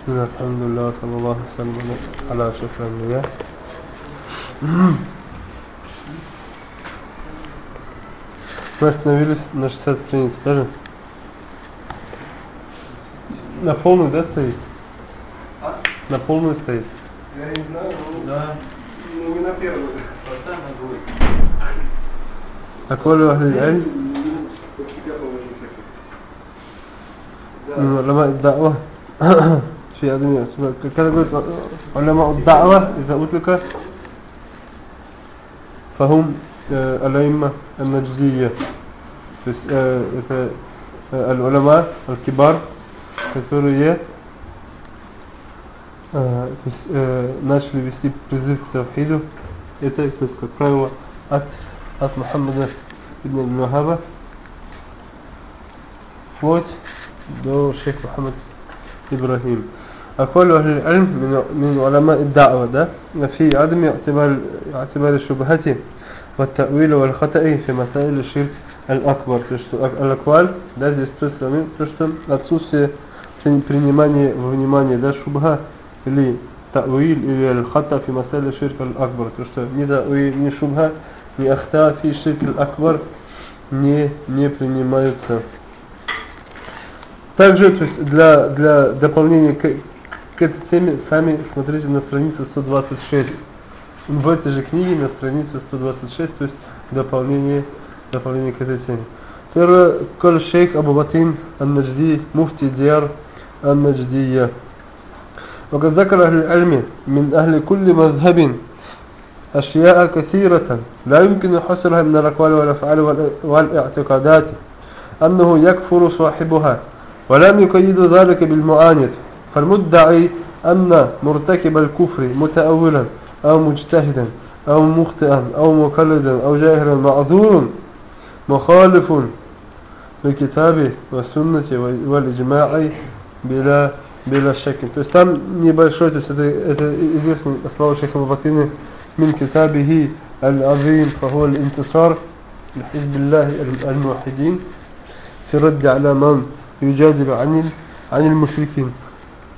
بسم الله الحمد لله صلى الله وسلم على أشرف الأنبياء Мы остановились на 60 странице даже? На полную, да, стоит? А? На полную стоит. Я не знаю, ну, Да. ну не на первую. Поставь на двойку. أقول أهل العلم Почти пятого не хочу. من علماء الدعوة في أدمية كان قلت علماء الدعوة إذا أطلق فهم آه، الأئمة النجدية بس آه، إذا آه، العلماء الكبار которые э, то есть, э, начали вести призыв к тавхиду это то есть, как правило от, от Мухаммада ибн Мухаба вплоть до шейх Мухаммад إبراهيم أقول أهل العلم من من علماء الدعوة ده في عدم اعتبار اعتبار الشبهة والتأويل والخطأ في مسائل الشرك الأكبر то есть что الأقوال да здесь то есть то что отсутствие при- принимания во внимание да шубха или تأويل или الخطأ في مسائل الشرك الأكبر то что ни تأويل ни шубха ни ахта في الشرك الأكبر не не принимаются также, то есть для, для дополнения к, к этой теме, сами смотрите на странице 126. В этой же книге на странице 126, то есть дополнение, дополнение к этой теме. Первое, قال الشيخ أبو بطين النجدي مفتي ديار النجدية وقد ذكر أهل العلم من أهل كل مذهب أشياء كثيرة لا يمكن حصرها من الأقوال والأفعال والإ- والاعتقادات أنه يكفر صاحبها ولم يقيد ذلك بالمعاند فالمدعي أن مرتكب الكفر متأولا أو مجتهدا أو مخطئا أو مقلدا أو جاهلا معذور مخالف للكتاب والسنة والإجماع بلا بلا شك то есть там небольшой то есть это, это известный слова шейха Бабатины من كتابه العظيم فهو الانتصار لحزب الله الموحدين في الرد على من يجادل عن ال- عن المشركين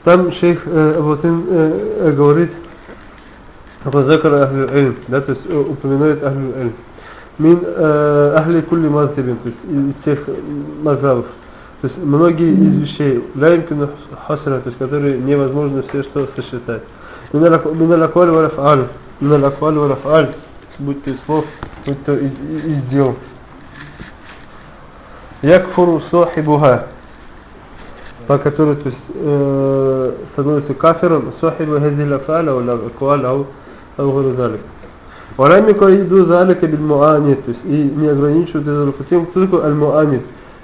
Там шейх э, Абутын э, э, говорит «Фазакар ахлю эльм», да, то есть э, упоминает ахлю эльм. «Мин ахли кулли мазхибин», то есть из всех мазхабов. То есть многие из вещей, лаймкину хасра, то есть которые невозможно все что сосчитать. «Мин алакваль варафаль», «Мин алакваль варафаль», будь то слов, будь то из, из дел. «Якфуру сохибуха», по которой то есть э, становится кафиром صاحب هذه الأفعال أو الأقوال أو أو غير ذلك ولم يقيد ذلك بالمعاند то есть и не ограничивают это только тем кто такой аль-муанид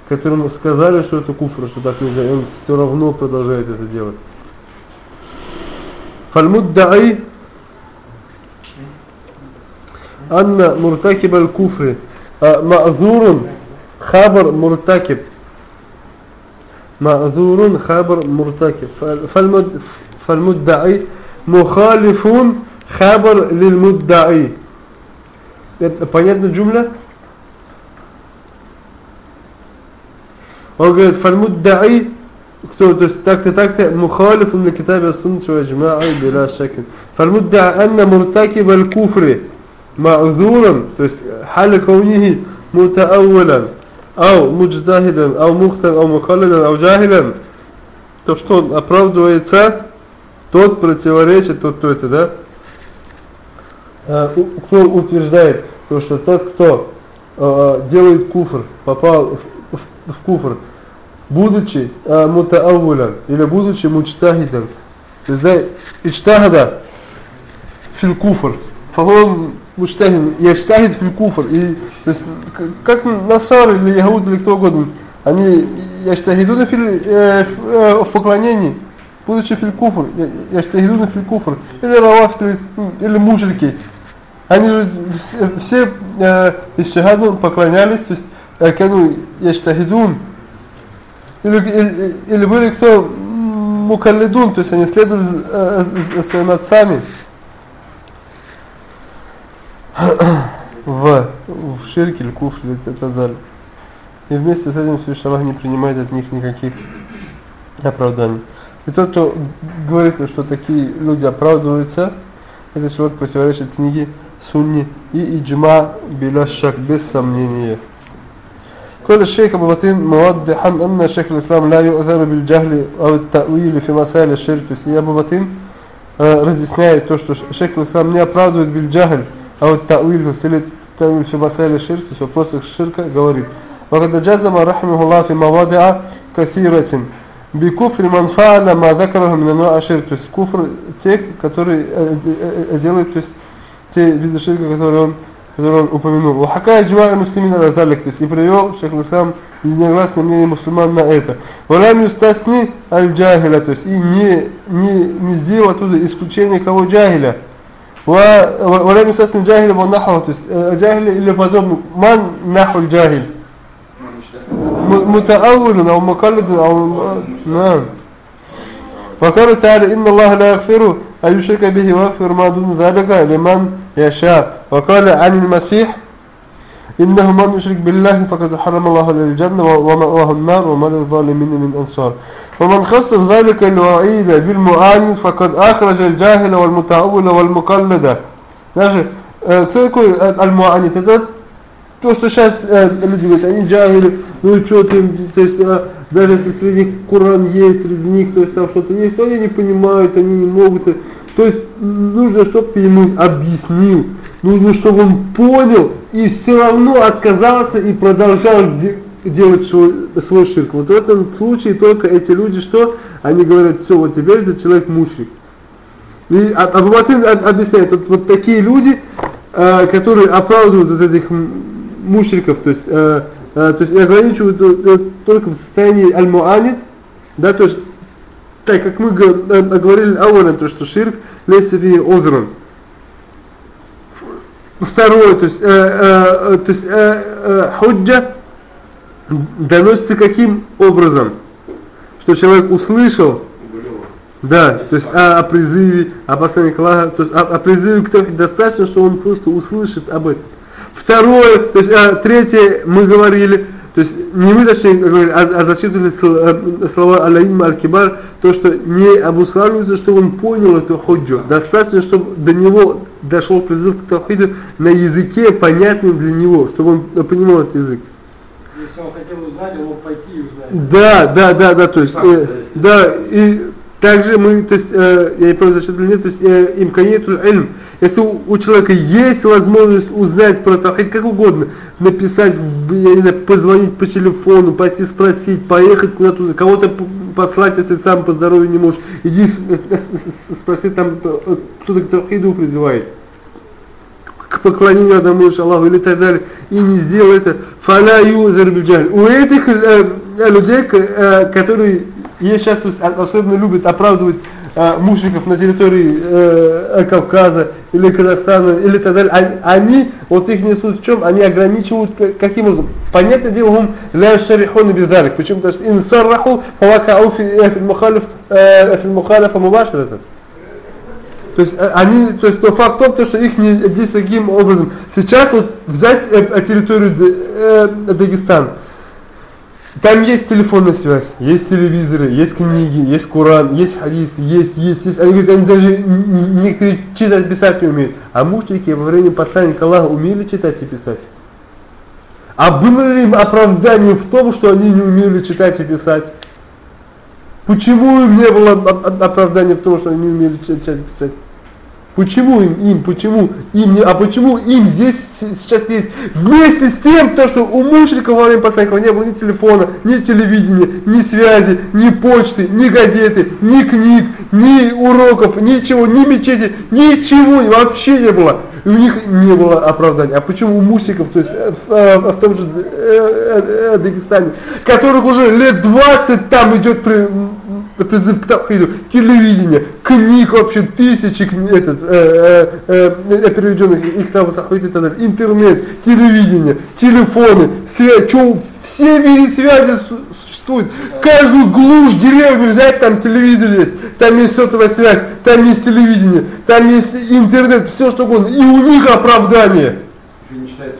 которому сказали что это куфр что так нельзя и он все равно продолжает это делать فالمدعي أن مرتكب الكفر آه، معذور خبر مرتكب معذور خبر مرتكب فال- فالمد فالمدعي مخالف خبر للمدعي Это Понятна джумля? Он говорит, фальмуддаи, кто, то есть так-то, так-то, мухалиф на китабе суннат ва джма'и била шакин. Фальмуддаи анна муртакиб аль-куфри ма'зуран, то есть халя каунихи мутааулян, Ау муджтахидан, ау мухтан, ау мукаллидан, ау джахилян, то что он оправдывается, тот противоречит, тот кто это, да? Кто утверждает, то, что тот, кто делает куфр, попал в, куфр, будучи э, мутааулян или будучи мучтахидом, то есть, да, ичтахада фил куфр, фахон мучтахид, яштахид фил куфр, и, то есть, как насар или ягуд или кто угодно, они яштахидуна фил, э, э, в поклонении, будучи фил куфр, яштахидуна фил куфр, или равафты, или мушрики, они же все, э, ищахаду поклонялись, то есть э, кану яштахидун, или, или, или были кто мукаллидун, то есть они следовали э, за отцами в, в ширке или куфре и так далее. И вместе с этим Всевышний Аллах не принимает от них никаких оправданий. И тот, кто говорит, что такие люди оправдываются, это человек противоречит книге Сунни и Иджма Биля Шак, без сомнения. قال الشيخ أبو بطين موضحا أن شيخ الإسلام لا يؤذر بالجهل أو التأويل في مسائل الشرك то есть и Абу Батин э, разъясняет то, что шейх Ислам не оправдывает بالجهل أو التأويل то есть или تأويل في مسائل الشرك то есть в вопросах ширка говорит وقد جزم رحمه الله في مواضع كثيرة بكفر من فعل ما ذكره من أنواع الشرك то есть куфр тех, которые э, э, э, делают то есть те виды ширка, которые он который он упомянул. Вахака джмаа муслимин разалик, то есть и привел шейх Лисам единогласное мнение мусульман на это. Валям юстасни аль-джахиля, то есть и не, не, не сделал оттуда исключение кого джахиля. ولم يستثن الجاهل ونحو الجاهل اللي فضل من نحو الجاهل؟ متأول أو مقلد أو نعم. وقال تعالى إن الله لا يغفر أن يشرك به ويغفر ما دون ذلك لمن يشاء. وقال عن المسيح إنه من يشرك بالله فقد حرم الله للجنة ومأواه النار وما للظالمين من أنصار ومن خصص ذلك الوعيد بالمعاند فقد أخرج الجاهل والمتأول والمقلد Даже кто такой аль-муанит? Это то, что сейчас люди говорят, они джагили, ну что ты, то есть даже если среди них Коран есть, среди них, то есть там что-то есть, то они не понимают, они не могут. То есть нужно, чтобы ты ему объяснил, нужно, чтобы он понял и все равно отказался и продолжал делать свой, свой ширк. Вот в этом случае только эти люди, что они говорят, все, вот теперь этот человек мушрик. И Абу Батин объясняет, вот, вот такие люди, э, которые оправдывают вот этих мушриков, то есть, э, э, то есть ограничивают э, только в состоянии аль-муанид, да, то есть так как мы э, говорили ауля, то что ширк лейся фи озран. Второе, то есть, э, э, то есть э, э, худжа доносится каким образом? Что человек услышал, да, то есть о, о призыве, о послании Аллаха, то есть о, о призыве к тому достаточно, что он просто услышит об этом. Второе, то есть а, третье мы говорили, то есть не мы точнее говорили, а, а зачитывали э, слова Алаим Аль-Кибар, то, что не обуславливается, что он понял эту худжу. Достаточно, чтобы до него дошел призыв к Тавхиду на языке, понятном для него, чтобы он понимал этот язык. Если он хотел узнать, он мог пойти и узнать. Да, да, да, да, то есть, э, да, и также мы, то есть, э, я не помню, зачем или нет, то есть, э, имканету ильм. Если у, у человека есть возможность узнать про Тавхид, как угодно, написать, я не знаю, позвонить по телефону, пойти спросить, поехать куда-то, кого-то послать, если сам по здоровью не можешь, иди спроси там, кто-то к Тавхиду призывает. К поклонению одному Аллаху или так далее, и не сделал это, фаля юзер У этих э, людей, э, которые есть сейчас особенно любят оправдывать э, мушриков на территории э, Кавказа или Казахстана или так далее, они, вот их несут в чем? Они ограничивают каким образом? Понятное дело, он ля шарихун без далек. Почему? Потому что инсарраху фавакау фи мухалиф фи мухалифа мубаширата. То есть э, они, то есть то факт в том, что их не действует таким образом. Сейчас вот взять э, территорию э, Дагестана. Там есть телефонная связь, есть телевизоры, есть книги, есть Коран, есть хадис, есть, есть, есть. Они говорят, они даже некоторые читать, писать не умеют. А мушрики во время посланника Аллаха умели читать и писать? А было ли им оправдание в том, что они не умели читать и писать? Почему им не было оправдания в том, что они не умели читать и писать? Почему им, им, почему им не, а почему им здесь сейчас есть вместе с тем, то, что у мушриков во время посланников не было ни телефона, ни телевидения, ни связи, ни почты, ни газеты, ни книг, ни уроков, ничего, ни мечети, ничего вообще не было. И у них не было оправдания. А почему у мусиков, то есть э, э, в том же э, э, Дагестане, которых уже лет 20 там идет при, призыв к тавхиду, телевидение, книг вообще тысячи этот, э, э, э, переведенных там тавхид и так далее, интернет, телевидение, телефоны, связь, что, все виды связи существуют. Каждую глушь деревню взять, там телевизор есть, там есть сотовая связь, там есть телевидение, там есть интернет, все что угодно, и у них оправдание. не читает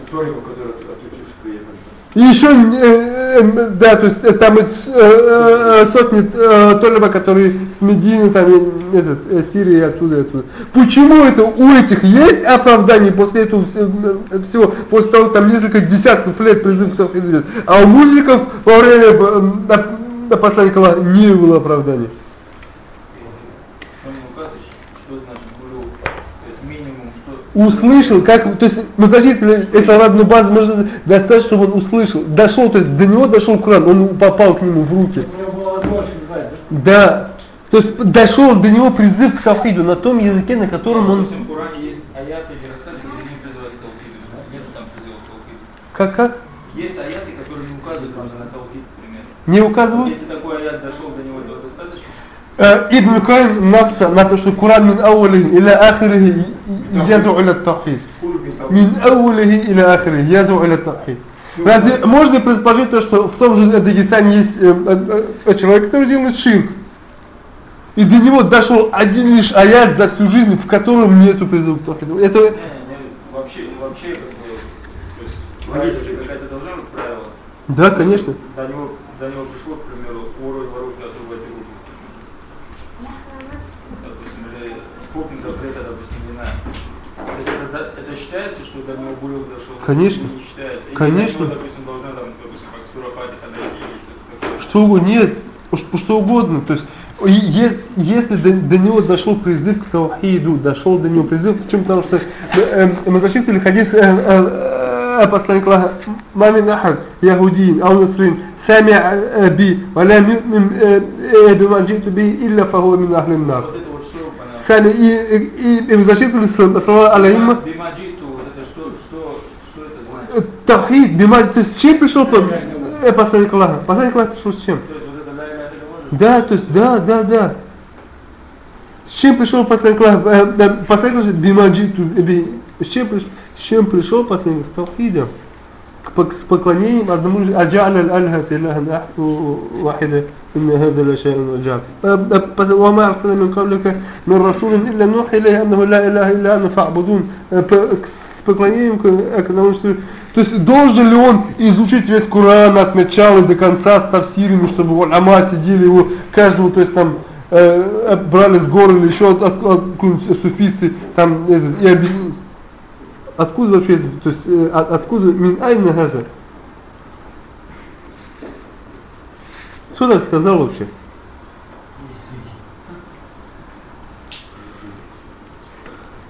И еще, э, э, да, то есть э, там сотни э, которые с Медины, там, этот, э, Сирии, оттуда, оттуда. Почему это у этих есть оправдание после этого всего, после того, там несколько десятков лет призыв к а у мужиков во время э, посланника Аллаха не было оправдания. Он не указывает, что значит булю, то есть минимум, что... услышал, как, то есть мы зачитывали эту одну базу, нужно достаточно, чтобы он услышал, дошел, то есть до него дошел Коран, он попал к нему в руки. Да? То есть дошел до него призыв к тавхиду на том языке, на котором он... Как, как? Есть аяты, которые не указывают на таухид, к примеру. Не указывают? Если такой аят дошел до него, Ибн Каим нас на то, что Коран мин аулихи иля ахирихи яду иля тавхид. Мин аулихи иля ахирихи яду иля тавхид. Разве можно предположить то, что в том же Дагестане есть э, э, э, человек, который делает ширк? И до него дошел один лишь аят за всю жизнь, в котором нету призыва к тавхиду. Это, Не, не, вообще, вообще, как бы, то есть, правило же какая-то должна быть правило. да, конечно. До него, до него пришло, к примеру, ворой воруйте отрубать руку. Допустим, скопим запрета, допустим, вина. То есть это, это считается, что до него булек дошел? Конечно. Не считается. Конечно. него, допустим, должна там, допустим, дойти или что-то. Что угодно, нет, что, угодно. То есть, если до, до него дошел призыв к таухиду, дошел до него призыв, чем потому что мы, э, мы зачитывали хадис э, э, э, посланника Аллаха, «Мамин ахад, яхудин, ау насрин, сами э, би, валям ю'мин э, э, бима джиту би, илля фахуа мин ахлин нар». Вот Сами, и, и, и мы зачитывали слова Бимаджиту, это что, что, что это значит? э, Тавхид, бима, то есть с чем пришел э, посланник Аллаха? Посланник Аллаха пришел с чем? Да, то есть, да, да, да. С чем пришел посланник Аллаха? Э, Посланник Аллаха, бимаджиту, э, с чем пришел, с чем пришел посланник? С пок- С поклонением одному. Аджа'ля аль-алхат илляхан ахту вахида. إن هذا لشيء عجاب وما أرسلنا من قبلك من رسول إلا نوحي إليه أنه لا إله إلا أنا فاعبدون Э, п- к- с поклонением к, э, к одному лишь. То есть должен ли он изучить весь Коран от начала до конца с тавсирами, чтобы уляма сидели его каждого, то есть там э, брали с горы или еще от, от, от, какой-нибудь суфисты там этот, и объяснили. Откуда вообще это? То есть э, от, откуда мин айна это? Кто так сказал вообще?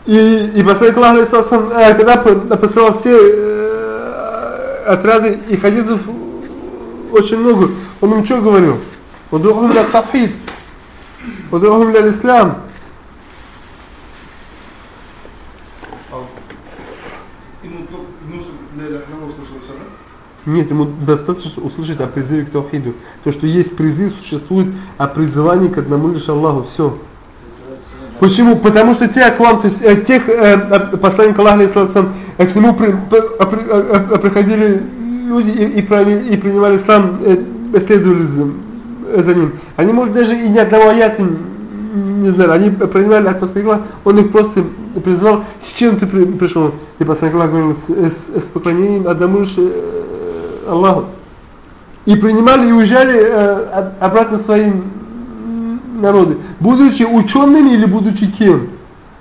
И, и посланник Аллаха, э, когда по- посылал все э, отряды и хадисов очень много, он им что говорил? Удухум ля тавхид, удухум ля ислам. Ему только нужно для Ляхнама услышал все, да? Нет, ему достаточно услышать о призыве к тавхиду. То, что есть призыв, существует о призывании к одному лишь Аллаху. Все. Почему? Потому что те к вам, то есть э, тех э, э, посланник Аллаха, э, к нему при, э, при- приходили люди и, и, приняли- и принимали ислам, э, следовали за, за ним. Они, может, даже и ни одного аята не, знали. Они принимали от посланника он их просто призвал, с чем ты при- пришел? И посланник Аллаха говорил, с, с- с поклонением одному лишь Аллаху. И принимали и уезжали э, об- обратно в свои народы. Будучи учеными или будучи кем?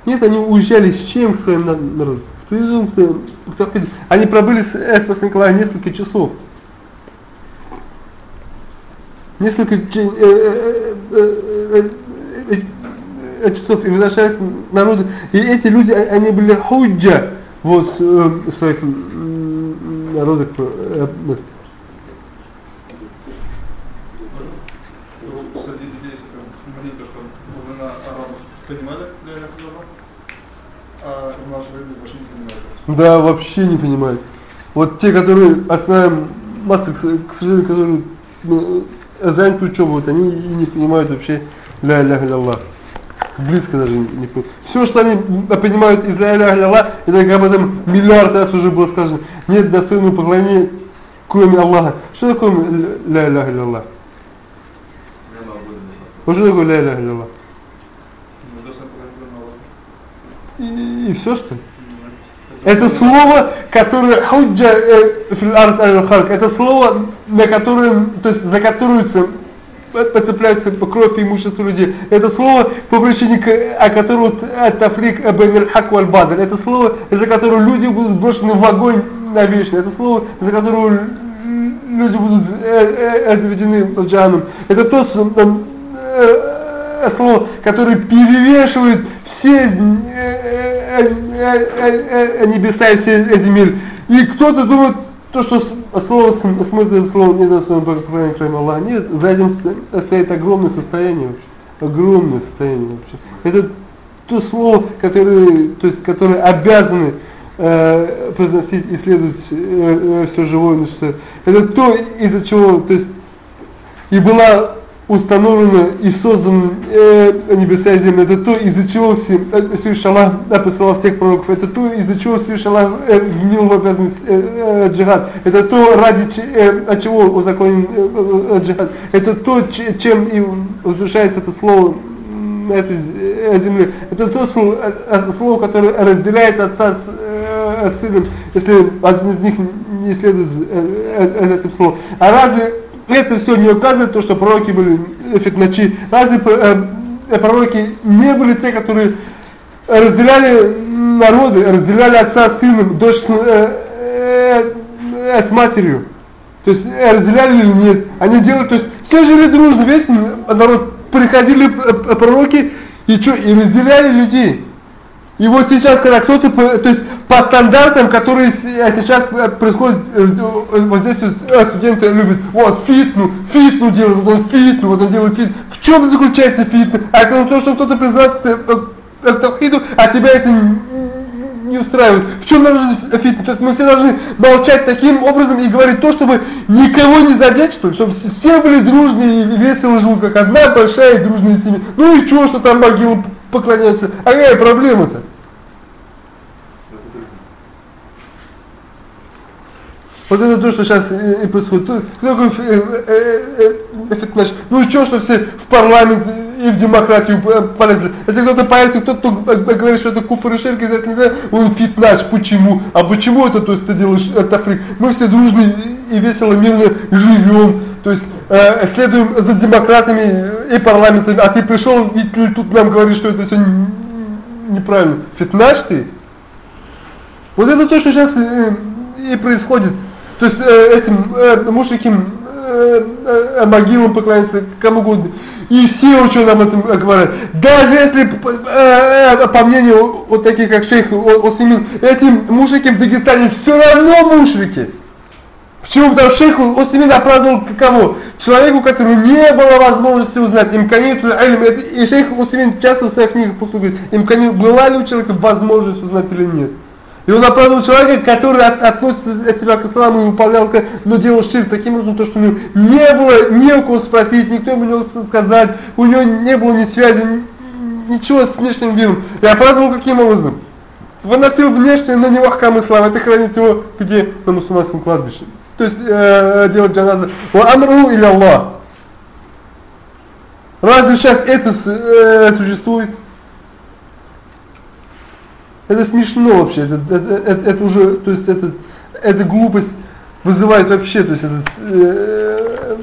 Нет, они уезжали с чем к своим на- народам? С призывом к, к. Они пробыли с Эспас Николая несколько часов. Несколько э, э, э, э, э, э, часов и возвращались народы. И эти люди, а- они были худжа вот, своих м, народов. э, э, Среди людей, мнение, то, что времена арабов понимали для Ляхнама, а в наше время вообще не понимают. Да, вообще не понимают. Вот те, которые основная масса, к сожалению, которые ну, заняты учебой, вот они и не понимают вообще ля иляха илlallah. Близко даже не. Все, что они понимают из ля иляха илlallah, это об этом миллиард раз уже было сказано, нет достойного поклонения, кроме Аллаха. Что такое ля- ля Бога. Вот что такое ля про Аллаха. И, все что? Это слово, которое худжа э, фил ард аль-халк, это слово, на которое, то есть за которое подцепляется кровь и имущество людей. Это слово, по причине о котором тафрик бен аль-хак валь бадр. Это слово, из-за которого люди будут брошены в огонь навечно. Это слово, из-за которого люди будут заведены в джаном. Это то слово, которое перевешивает все небеса и все мир. И кто-то думает, то, что слово, смысл слова не достоин поклонения, кроме Аллаха, нет, за этим стоит огромное состояние вообще, огромное состояние вообще. Это то слово, которое, то есть, которое обязаны э, произносить, исследовать э, э, все живое, что это то, из-за чего, то есть, и была установлено и создано э, небеса и земля. Это то, из-за чего э, Всевышний Аллах посылал всех пророков. Это то, из-за чего Всевышний Аллах э, вменил в обязанность э, э, джихад. Это то, ради э, от чего узаконен э, э, джихад. Это то, чем и возвышается это слово на этой э, земле. Это то слово, э, слово, которое разделяет отца с, э, сыном, если один из них не следует э, э, этим словом. А разве это все не указывает то, что пророки были фитначи. Разве э, пророки не были те, которые разделяли народы, разделяли отца с сыном, дочь с, э, э, э, матерью? То есть э, разделяли или нет? Они делали, то есть все жили дружно, весь народ, приходили э, пророки и что, и разделяли людей. И вот сейчас, когда кто-то, то есть по стандартам, которые сейчас происходят, э, вот здесь э, студенты любят, вот фитну, фитну делают, вот он фитну, вот он делает фитну. В чем заключается фитну? А это то, что кто-то призывается к тавхиду, а тебя это не устраивает. В чем должен фитну? То есть мы все должны молчать таким образом и говорить то, чтобы никого не задеть, что ли, чтобы все были дружные и весело живут, как одна большая и дружная семья. Ну и что, что там могилы поклоняются? А какая проблема-то? Вот это то, что сейчас и происходит. Кто такой фитнаш? Ну и что, что все в парламент и в демократию полезли? Если кто-то появится, кто-то говорит, что это куфр и ширк, это не знаю, он фитнаш. Почему? А почему это, то есть ты делаешь это фрик? Мы все дружно и весело, мирно живем. То есть э, следуем за демократами и парламентами, а ты пришел, и тут нам говоришь, что это все неправильно. Фитнаш ты? Вот это то, что сейчас и происходит. То есть э, этим э, мушриким э, э, могилам поклоняются, кому угодно. И все ученые об этом говорят. Даже если, э, э, по мнению вот таких как шейх Осимин, эти мушрики в Дагестане все равно мушрики. Почему? Потому что шейх Осимин оправдывал кого? Человеку, которому не было возможности узнать, имканиту ильм, и шейх Осимин часто в своих книгах говорит, имканит, была ли у человека возможность узнать или нет. И он оправдывал человека, который от, относится от себя к исламу и выполнял, но делал ширк таким образом, то, что у него не было не у кого спросить, никто ему не мог сказать, у него не было ни связи, ничего с внешним миром. И оправдывал каким образом? Выносил внешне на него хкам ислам, это хранит его где? На мусульманском кладбище. То есть э, делать джаназа. Ва амру или Аллах. Разве сейчас это э, существует? Это смешно вообще, это, это, это, это уже, то есть это, эта глупость вызывает вообще, то есть это э,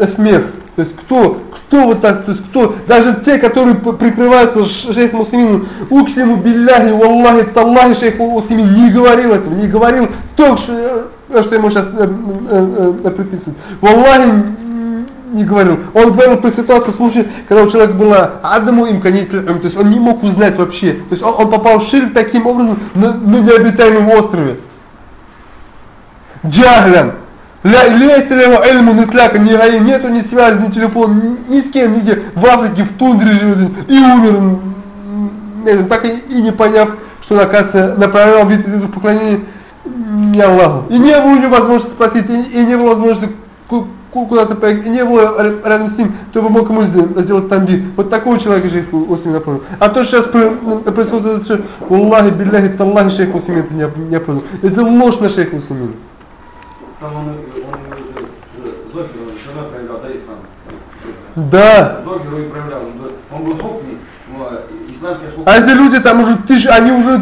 э, смех. То есть кто, кто вот так, то есть кто, даже те, которые прикрываются шейх Мусlimин, уксиму билляхи, валлахи, таллахи, шейх Мусlimин не говорил этого, не говорил то, что, э, что ему сейчас э, э, э, приписывают. Валлахи не говорил. Он говорил про ситуацию, случае, когда у человека была одному им конец, то есть он не мог узнать вообще. То есть он, он попал в ширк таким образом на, на необитаемом острове. Ли его эльму нетляка, ни нету ни связи, ни телефона, ни, ни с кем, нигде. В Африке, в тундре живет и умер. Так и, и не поняв, что, оказывается, направлял вид из поклонения не Аллаху. И не было у него возможности спросить, и, и не было возможности куда-то не было рядом с ним, кто бы мог ему сделать тамби. Вот такого человека шейх Усимин оправдал. А то, сейчас происходит, это все, Аллахи, билляхи, таллахи, шейх Усимин это не, оправдал. Это ложь на шейх Усимина. Да, А эти люди там уже тысячи, они уже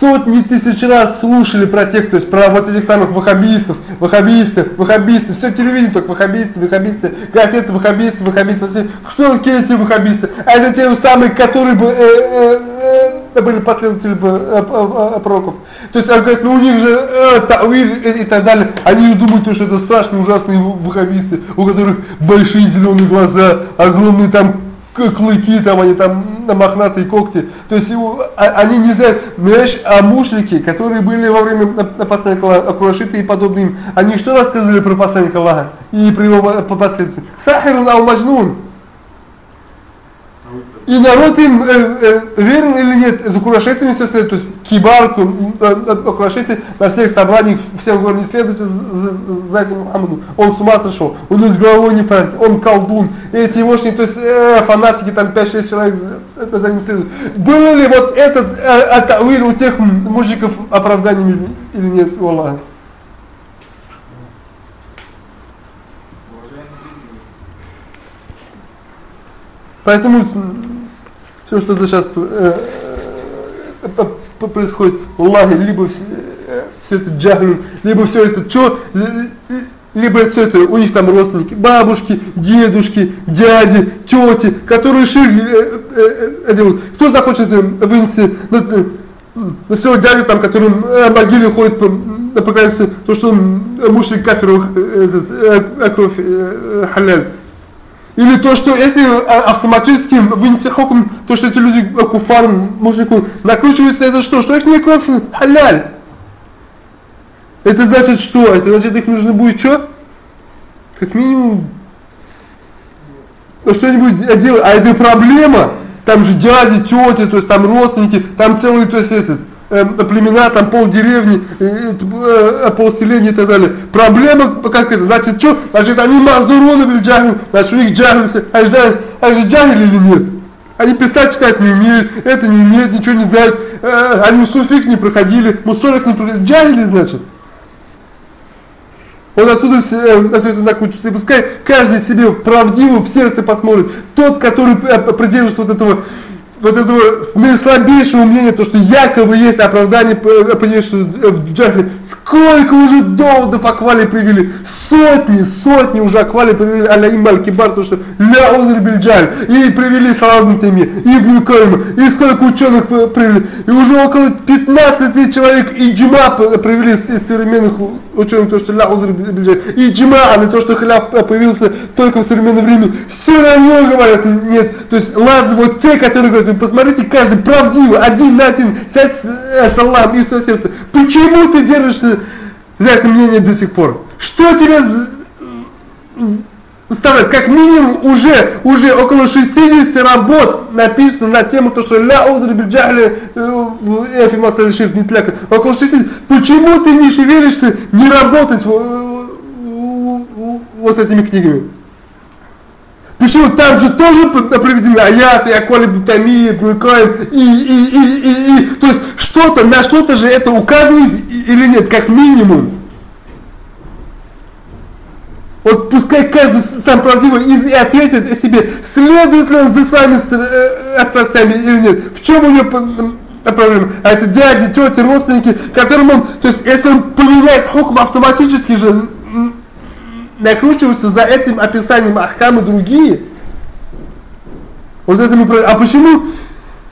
сотни тысяч раз слушали про тех, то есть про вот этих самых ваххабистов, ваххабисты, ваххабисты, все телевидение только ваххабисты, ваххабисты, газеты ваххабисты, ваххабисты, кто такие эти ваххабисты? А это те же самые, которые бы э, э, э, были последователи бы э, э, э, пророков. То есть, они говорят, ну у них же э, Тауиль и, и так далее, они же думают, что это страшные, ужасные ваххабисты, у которых большие зеленые глаза, огромные там клыки, там они там мохнатые когти. То есть а, они не знают, знаешь, а мушлики, которые были во время посланника Аллаха, Акурашиты и подобные они что рассказывали про посланника Аллаха и про его последователей? Сахирун ал-Маджнун. И народ им э, э, верил или нет, за курашетами все следует, то есть кибарку, э, курашеты на всех собраниях, всем говорят, не следуйте за, за этим Мухаммаду, он с ума сошел, у него с головой не правит, он колдун, эти егошники, то есть э, фанатики, там 5-6 человек за, за ним следуют. Было ли вот этот э, атауиль у тех мужиков оправданием или нет, Аллаха? Поэтому все, что сейчас э, э, происходит в Аллахе, либо все, э, это джахлю, либо все это что, либо все это у них там родственники, бабушки, дедушки, дяди, тети, которые э, э, э, делают. Кто захочет вынести на, на своего дядю, там, который э, могиле ходит по, показывает то, что он мушрик кафир, этот, э, кровь э, халяль. Или то, что если автоматически вынести хокм, то, что эти люди куфар, мужику, накручивается это что? Что их не кровь халяль. Это значит что? Это значит их нужно будет что? Как минимум что-нибудь делать. А это проблема. Там же дяди, тети, то есть там родственники, там целый, то есть этот, э, племена, там пол деревни, э, э, пол селения и так далее. Проблема, как это, значит, что? Значит, они мазуроны были значит, у них джахил, а джахил, а же джахил или нет? Они писать, читать не умеют, это не умеют, ничего не знают, э, они мусульфик не проходили, мусорик не проходили, джахили, значит. Он отсюда все, э, все это накручивается. И пускай каждый себе правдиво в сердце посмотрит. Тот, который э, придерживается вот этого вот этого наислабейшего мнения, то, что якобы есть оправдание, понимаешь, в джахле, сколько уже доводов аквали привели, сотни, сотни уже аквали привели, аля ималь кибар, то, что ля узр бильджаль, и привели Тайми, и Кайма, и сколько ученых привели, и уже около 15 человек и джима привели из современных ученых, то, что ля узр бильджаль, и джима, а не то, что халяв появился только в современное время, все равно говорят, нет, то есть ладно, вот те, которые говорят, посмотрите, каждый правдиво, один на один, сядь с, э, Аллахом и свое сердце. Почему ты держишься за это мнение до сих пор? Что тебя заставляет? Как минимум уже, уже около 60 работ написано на тему, то, что ля удри биджахли э, в эфима не тляка. Около 60. Почему ты не шевелишься, не работать вот с этими книгами? Почему там же тоже приведены аяты, аколи бутамии, блыкаем, и, и, и, и, и, то есть что-то, на что-то же это указывает или нет, как минимум. Вот пускай каждый сам правдиво и, и ответит себе, следует ли он за сами страстями или нет, в чем у него проблема. А это дяди, тети, родственники, которым он, то есть если он поменяет хукм автоматически же, накручиваются за этим описанием ахкамы другие. Вот это мы про... А почему,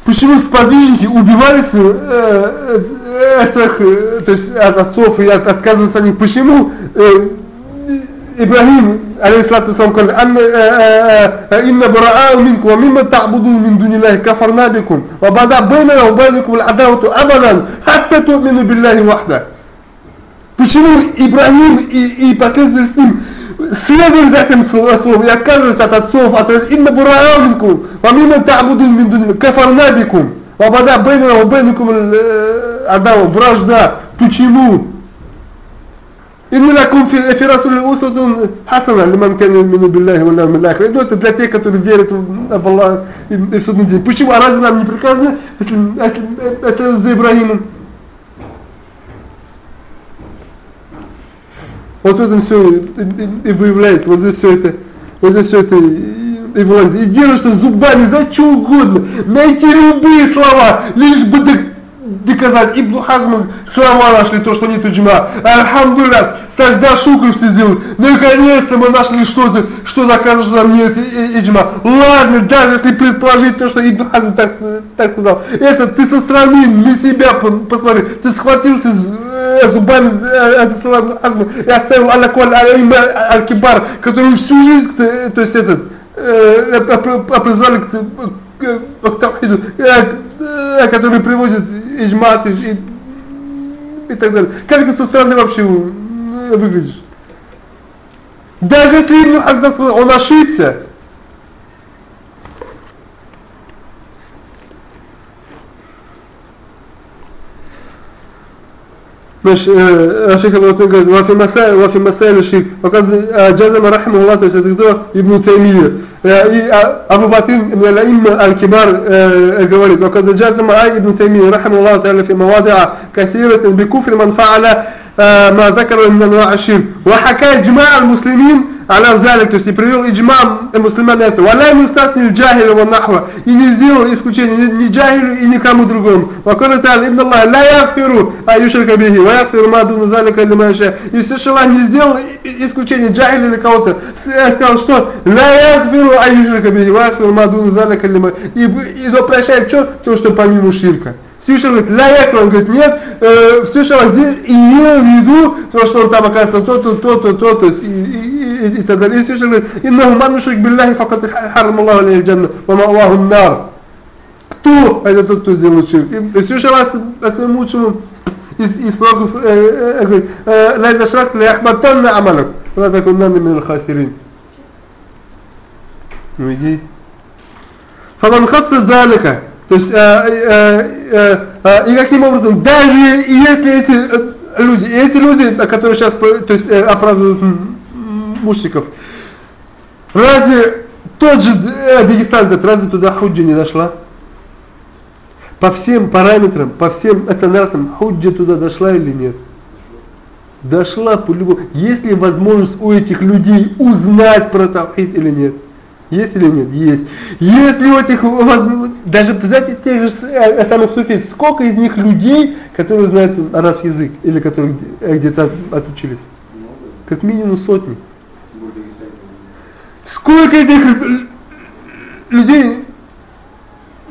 почему сподвижники убивались э, э, этих, э, то есть от отцов и от, отказывались от них? Почему э, Ибрагим, алейхиссалату вассалам, говорит, э, э, э, «Инна бараа уминку, ва мимма та'буду мин дуниллахи кафарна бикум, ва бада бейнана ва бейнакум ал'адавату абадан, хатта ту'мину биллахи вахда». Почему Ибрагим и, и последователи с ним следуем за этим словом и отказываются от отцов, от инна бурааминкум, вамима та'будун мин дуним, кафарнабикум, вабада бейна ва бейнакум адава, вражда. Почему? Инна лакум фи расуле усватун хасана, лиман кан юмину биллахи ва лямин ахир. Это для тех, которые верят в Аллах и в судный день. Почему? А разве нам не приказано, если, если это за Ибрахимом? Вот в этом все и, и выявляется, вот здесь все это, вот здесь все это и, и вылазит. И держишься зубами за что угодно, найти любые слова, лишь бы доказать Ибн Хазм слова нашли то, что нет джма. Альхамдулилля, сажда шукр все делают. Наконец-то мы нашли что-то, что доказывает, что там нет иджма. Ладно, даже если предположить то, что Ибн Хазм так, так сказал. Это ты со стороны на себя посмотри. Ты схватился зубами слова Хазма и оставил Алякуаль Аль-Кибар, который всю жизнь, то есть этот, определяли к тавхиду, который приводит иджмат и, и, и так далее. Как ты со стороны вообще выглядишь? Даже если Ибн Хаздан он ошибся, مش باش آه، آه، اشكل وفي مسائل وفي مسائل الشرك. وقد آه، جزم رحمه الله تعالى ابن تيمية. أبو باتين من الأئمة الكبار الجوالد وقد جزم أي ابن تيمية رحمه الله تعالى في مواضع كثيرة بكفر من فعل ما ذكر من أنواع الشرك. وحكى إجماع المسلمين аля залик, то есть не привел иджмам э, мусульман это, валя мустаснил джахилю ва нахва, и не сделал исключение ни, ни джахилю и никому другому. Вакала та'ал ибн Аллах, ла яхфиру, а юшарка беги, ва яхфиру маду на залика или маша. И все шалах не сделал исключение джахилю или кого-то, э, сказал, что ла яхфиру, а юшарка беги, ва яхфиру маду на залика или маша. И, и прощает что? То, что помимо ширка. Всевышний говорит, ля якра, он говорит, нет, э, Всевышний здесь имел в виду то, что он там оказывается то-то, то-то, то-то, и, и, и, и так далее. И Всевышний говорит, иннаху ман нушрик билляхи факат харам Аллаху алейхи джанна, ва ма'ваху нар. Кто? Это тот, кто сделал ширк. И Всевышний раз своему лучшему из, из пророков э, э, говорит, ла ида шрак ля яхбатанна амалак, ва такуннанна мин хасирин. Ну иди. Фаман хасса залика, то есть, э, э, э, э, и каким образом, даже если эти э, люди, эти люди, которые сейчас то есть, э, оправдывают мушников, разве тот же Дагестан, разве туда худжа не дошла? По всем параметрам, по всем стандартам, худжа туда дошла или нет? Дошла по-любому. Есть ли возможность у этих людей узнать про Тавхид или нет? Есть или нет? Есть. Если у этих, даже, знаете, тех же э, самых суфий, сколько из них людей, которые знают арабский язык, или которые э, где-то отучились? Как минимум сотни. Сколько этих людей,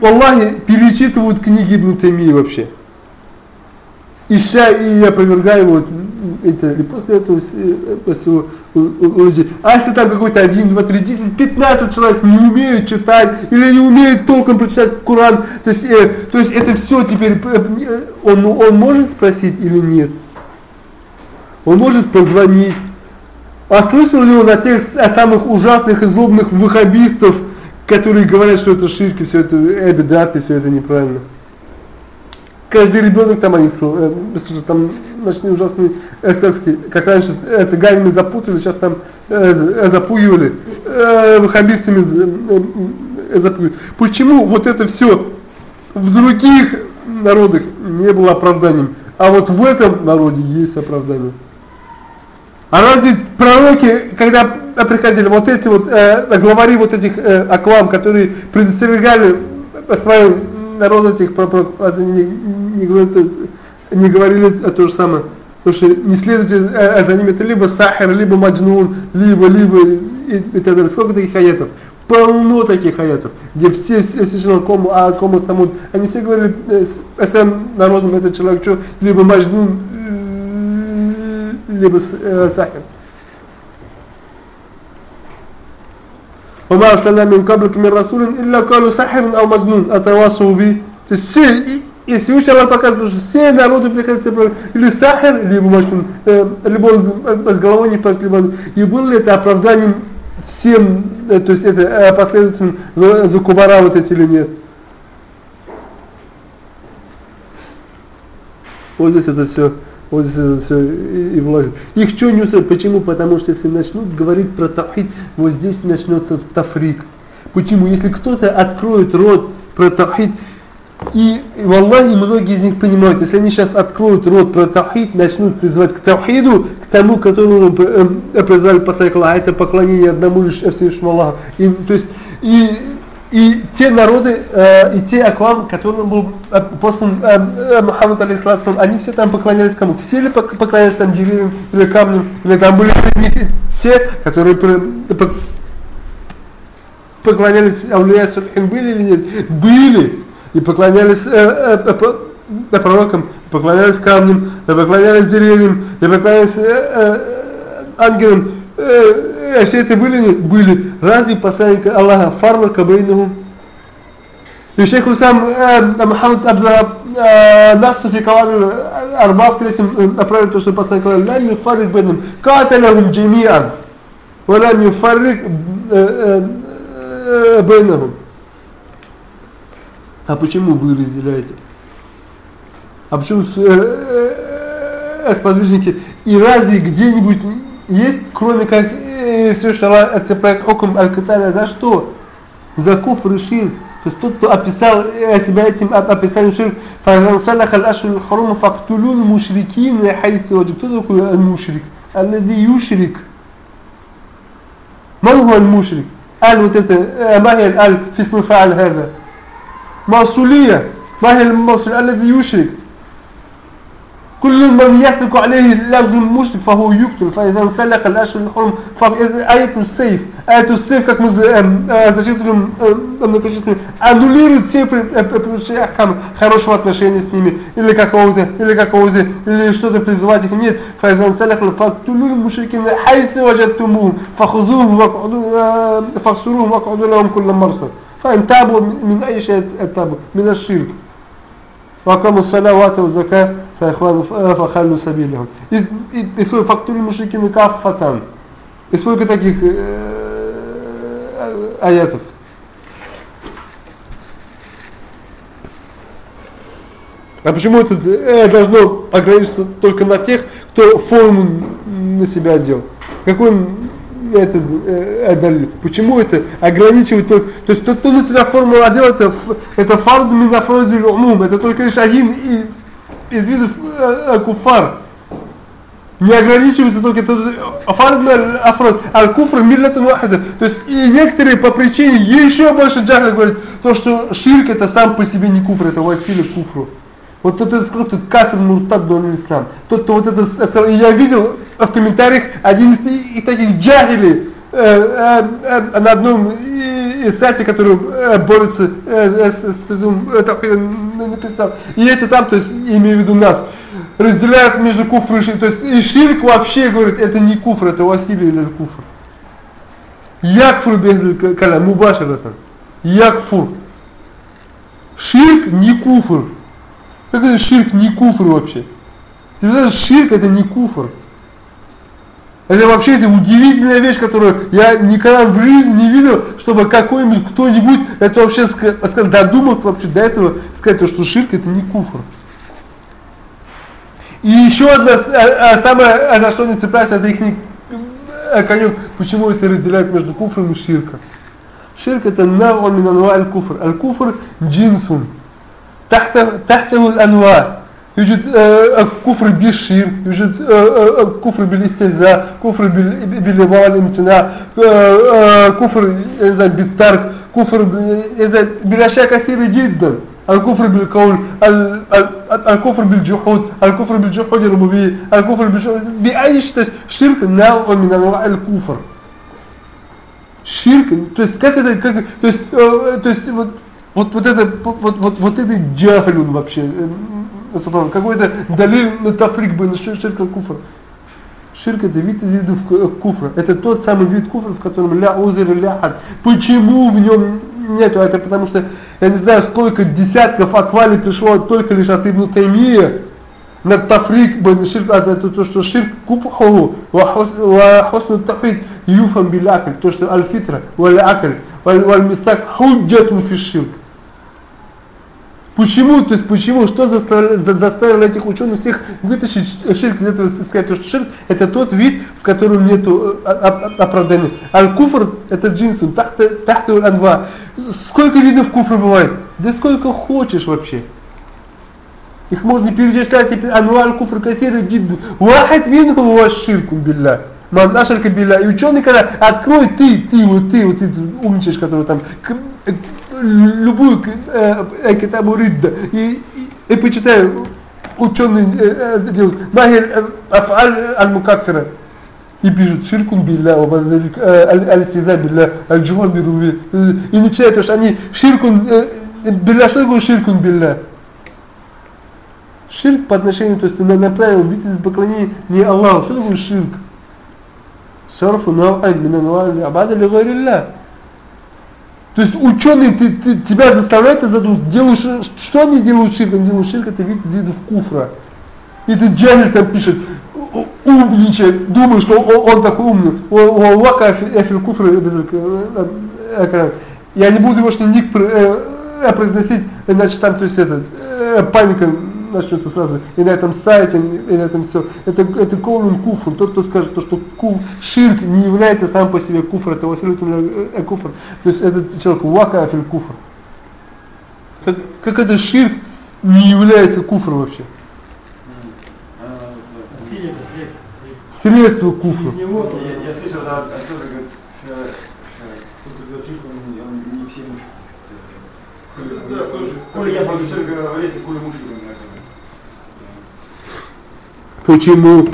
Аллахи, перечитывают книги Ибн Таймии вообще? И, и опровергаю вот это, и после этого а если там какой-то один, два, три, десять, пятнадцать человек не умеют читать или не умеют толком прочитать Коран, то есть, э, то есть это все теперь, э, он, он может спросить или нет? Он может позвонить. А слышал ли он о тех о самых ужасных и злобных ваххабистов, которые говорят, что это ширки, все это эбидаты, все это неправильно? Каждый ребенок там они э, там начали ужасные эсэски, как раньше э, цыганами запутали, сейчас там э, э, запугивали, э, ваххабистами э, э, запугивали. Почему вот это все в других народах не было оправданием, а вот в этом народе есть оправдание? А разве пророки, когда приходили, вот эти вот э, главари вот этих э, аквам, которые предостерегали своим народ этих пророков разве не, не, говорили, не говорили то же самое? Потому что не следуйте э, за ними, это либо сахар, либо маджнун, либо, либо и, и так далее. Сколько таких аятов? Полно таких аятов, где все, все кому, а кому самут, они все говорили э, всем народом, этот человек что, либо маджнун, либо э, сахар. وما أرسلنا من قبلك من رسول إلا قالوا سحر أو مجنون أتواصوا به То есть все, и Всевышний Аллах показывает, что все народы приходят или сахар, либо машин, э, либо пошли, либо и было ли это оправданием всем, э, то есть это э, последовательным за, за кубара вот эти или нет. Вот здесь это все вот все и, и влазит. Их что не устроит? Почему? Потому что если начнут говорить про тавхид, вот здесь начнется тафрик. Почему? Если кто-то откроет рот про тавхид, и, и Аллахе многие из них понимают, если они сейчас откроют рот про тавхид, начнут призывать к тавхиду, к тому, которому э, призвали посланник Аллаха, это поклонение одному лишь Всевышнему Аллаху. И, то есть, и и те народы, э, и те аквам, которым был э, послан э, э, Мухаммад алейхиссалам, они все там поклонялись кому? Все ли поклонялись там деревьям или камням, или там были те, которые поклонялись Аулия Субхин были или нет? Были и поклонялись э, э, э пророкам, поклонялись камням, и поклонялись деревьям, и поклонялись э, э, ангелам. Э, а все это были, были разве посланника Аллаха Фарла Кабейнуху? И шейх Хусам э, Мухаммад Абдулла э, Насса Фикалами Арба в третьем направил то, что посланник Аллаха «Лам юфаррик бедным, каталахум джемиан, валам юфаррик бейнахум». а почему вы разделяете? А почему э, э, сподвижники? И разве где-нибудь есть, кроме как э, Всевышний Аллах отцепляет хокум аль-каталя, за что? За куфр и ширк. То есть тот, кто описал э, себя этим описанием ширк, فَإِذَا صَلَّخَ الْأَشْهُرُ الْحُرُمُ فَاقْتُلُوا الْمُشْرِكِينَ حَيْثِ وَجِبْ Кто такой аль-мушрик? الذي يشرك من هو المشرك؟ قال вот это ما هي الألف masuliya mahil msul aladi yushrik كل من يسلك عليه لفظ المشرك فهو يقتل فإذا انسلق الأشهر الحرم آية السيف آية السيف как мы зачитываем многочисленные аннулирует все предыдущие ахкамы хорошего отношения с ними или какого-то или какого-то или что-то призывать их нет فإذا انسلق فاقتلوا المشركين حيث وجدتموهم فخذوهم فاحصروهم واقعدوا لهم كل مرصد فإن تابوا من أي شيء تابوا من الشرك وأقاموا الصلاة وآتوا الزكاة فخلوا سبيلهم и, и, и свой фактуры мушрикины каффатан и сколько таких э, аятов а почему это э, должно ограничиться только на тех кто форму на себя одел какой это э, Почему это ограничивать только... То есть тот, кто на себя формулу одел, это, это фард минафродиль умум, это только лишь один из видов э, э, куфар. Не ограничивается только это фард афрод, аль-куфр миллатун вахида. То есть и некоторые по причине еще больше джахля говорят, то что ширк это сам по себе не куфр, это василий куфру. Вот тот, кто сказал, тот кафир муртад был ислам. Тот, кто вот это, я видел в комментариях один из, из таких джахили э, э, э, на одном из сайте, который э, борется э, с, с, с Тавхидом, написал. И эти там, то есть, имею в виду нас, разделяют между куфр и ширк. То есть, и ширк вообще, говорит, это не куфр, это василий или куфр. Якфур без каля, мубашир это. Якфур. Ширк не куфр. Как это ширк не куфр вообще? Ты знаешь, ширк это не куфр. Это вообще это удивительная вещь, которую я никогда в жизни не видел, чтобы какой-нибудь кто-нибудь это вообще додумался вообще до этого сказать, что ширк это не куфр. И еще одна, а, а, самое, на что не цепляется, это их э, конек, почему это разделяют между куфром и ширком. Ширк это навон мин аль-куфр. Аль-куфр джинсун. تحته الأنواع يوجد كفر بالشرك يوجد كفر بالاستهزاء كفر بالإباء والامتناع كفر بالترك كفر بالأشياء كثيرة جدا الكفر بالقول الكفر بالجحود الكفر بالجحود الربوبية الكفر بأي شرك نوع من أنواع الكفر شرك то есть как это как то есть то есть вот Вот, вот это, вот, вот, вот это джахлюн вообще, э, какой-то далиль тафрик был, ширк куфр. Ширк это вид из видов куфра. Это тот самый вид куфра, в котором ля узер ля хад. Почему в нем нету? Это потому что, я не знаю, сколько десятков аквалий пришло только лишь от Ибн Таймия на тафрик, ширк, это то, что ширк купху, ва хусну тафрик, юфам билякль, то, что аль-фитра, валь-акль, валь-мистак, худжатун фи ширк. Почему, то есть почему, что заставило, заставило этих ученых всех вытащить ширк из этого и сказать, что ширк это тот вид, в котором нету э, оправдания. Аль-куфр это джинсун, тахту анва. Сколько видов куфра бывает? Да сколько хочешь вообще. Их можно перечислять. Анва аль-куфр кассиры джидду. Вахид минху ва ширку билля. Ман ашарка билля. И ученый, когда открой ты, ты, вот ты, вот ты умничаешь, который там, к, э, любую э, э, китабу ридда, и, и, и почитай, ученый э, э, делают, махир э, афаль аль-мукаффира, и пишут ширкун билля, аль-сиза билля, аль-джухан бируви, и начинают, потому что они ширкун, билля, что такое ширкун билля? Ширк по отношению, то есть ты направил видите поклонение не Аллаху. Что такое ширк? Сарфу нау'ан мин анва'и абада ли. То есть ученые ты, ты, тебя заставляют это делаешь, что они делают ширк? Они делают ширк, это вид видов куфра. И ты джахиль там пишет, умничает, думает, что он, он такой умный. Аллаха эфир куфра, я не буду его что ник произносить, иначе там, то есть это, паника начнется сразу, и на этом сайте, и на этом все. Это, это ковлун куфр. Тот, кто скажет, то, что куф, ширк не является сам по себе куфр, это василютун э, куфр. То есть этот человек вака афиль куфр. Как, как это ширк не является куфром вообще? Средство куфра. Я, я слышал, да. Да, тоже. Коли я буду говорить, коли мушки Почему?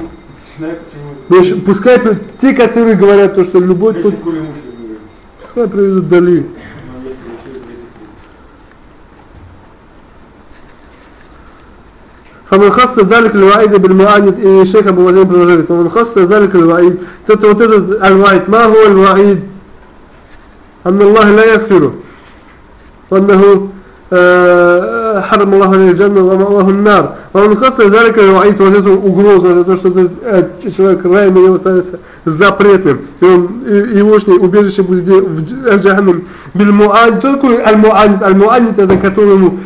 Знаю почему. Значит, пускай те, которые говорят то, что любой Если тот, коли мушки говорит. пускай приведут дали. Но если решили, если فمن خص ذلك الوعيد بالمعاند إيه الشيخ أبو وزين بن فمن خص ذلك الوعيد تتوتد الوعيد ما هو الوعيد أن الله لا يغفره وأنه آه، харам Аллаху аль-джанна ламалаху нар. Вам хаста залика ваит вот эту угрозу, за то, что этот человек раем его становится запретным. И он, и его убежище будет в э, джаханам. Биль муанит, только аль-муанит? Аль-муанит это которому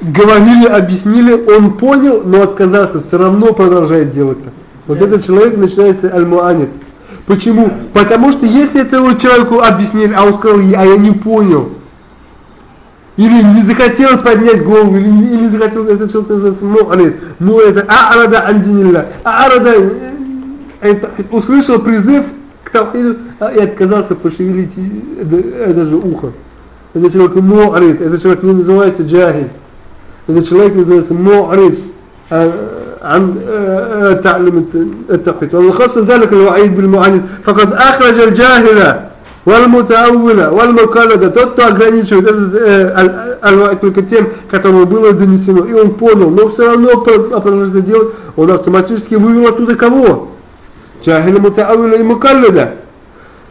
говорили, объяснили, он понял, но отказался, все равно продолжает делать так. Вот этот человек начинается аль-муанит. Почему? Потому что если этого человеку объяснили, а он сказал, а я не понял, или не захотел поднять голову, или, или не захотел, этот человек называется му'рид. Ну это а'рада андинилля. А'рада э, это, услышал призыв к тавхиду а, и отказался пошевелить э, это же ухо. Это человек му'рид, этот человек не называется джахиль. Этот человек называется му'рид. عن تعلم التوحيد ومن ذلك الوعيد بالمعاند فقد أخرج الجاهل Вальмутауила, вальмукалада, тот, кто ограничивает этот э, аль только тем, которому было донесено, и он понял, но все равно продолжает а это делать, он автоматически вывел оттуда кого? Джахина мутауила и мукалада.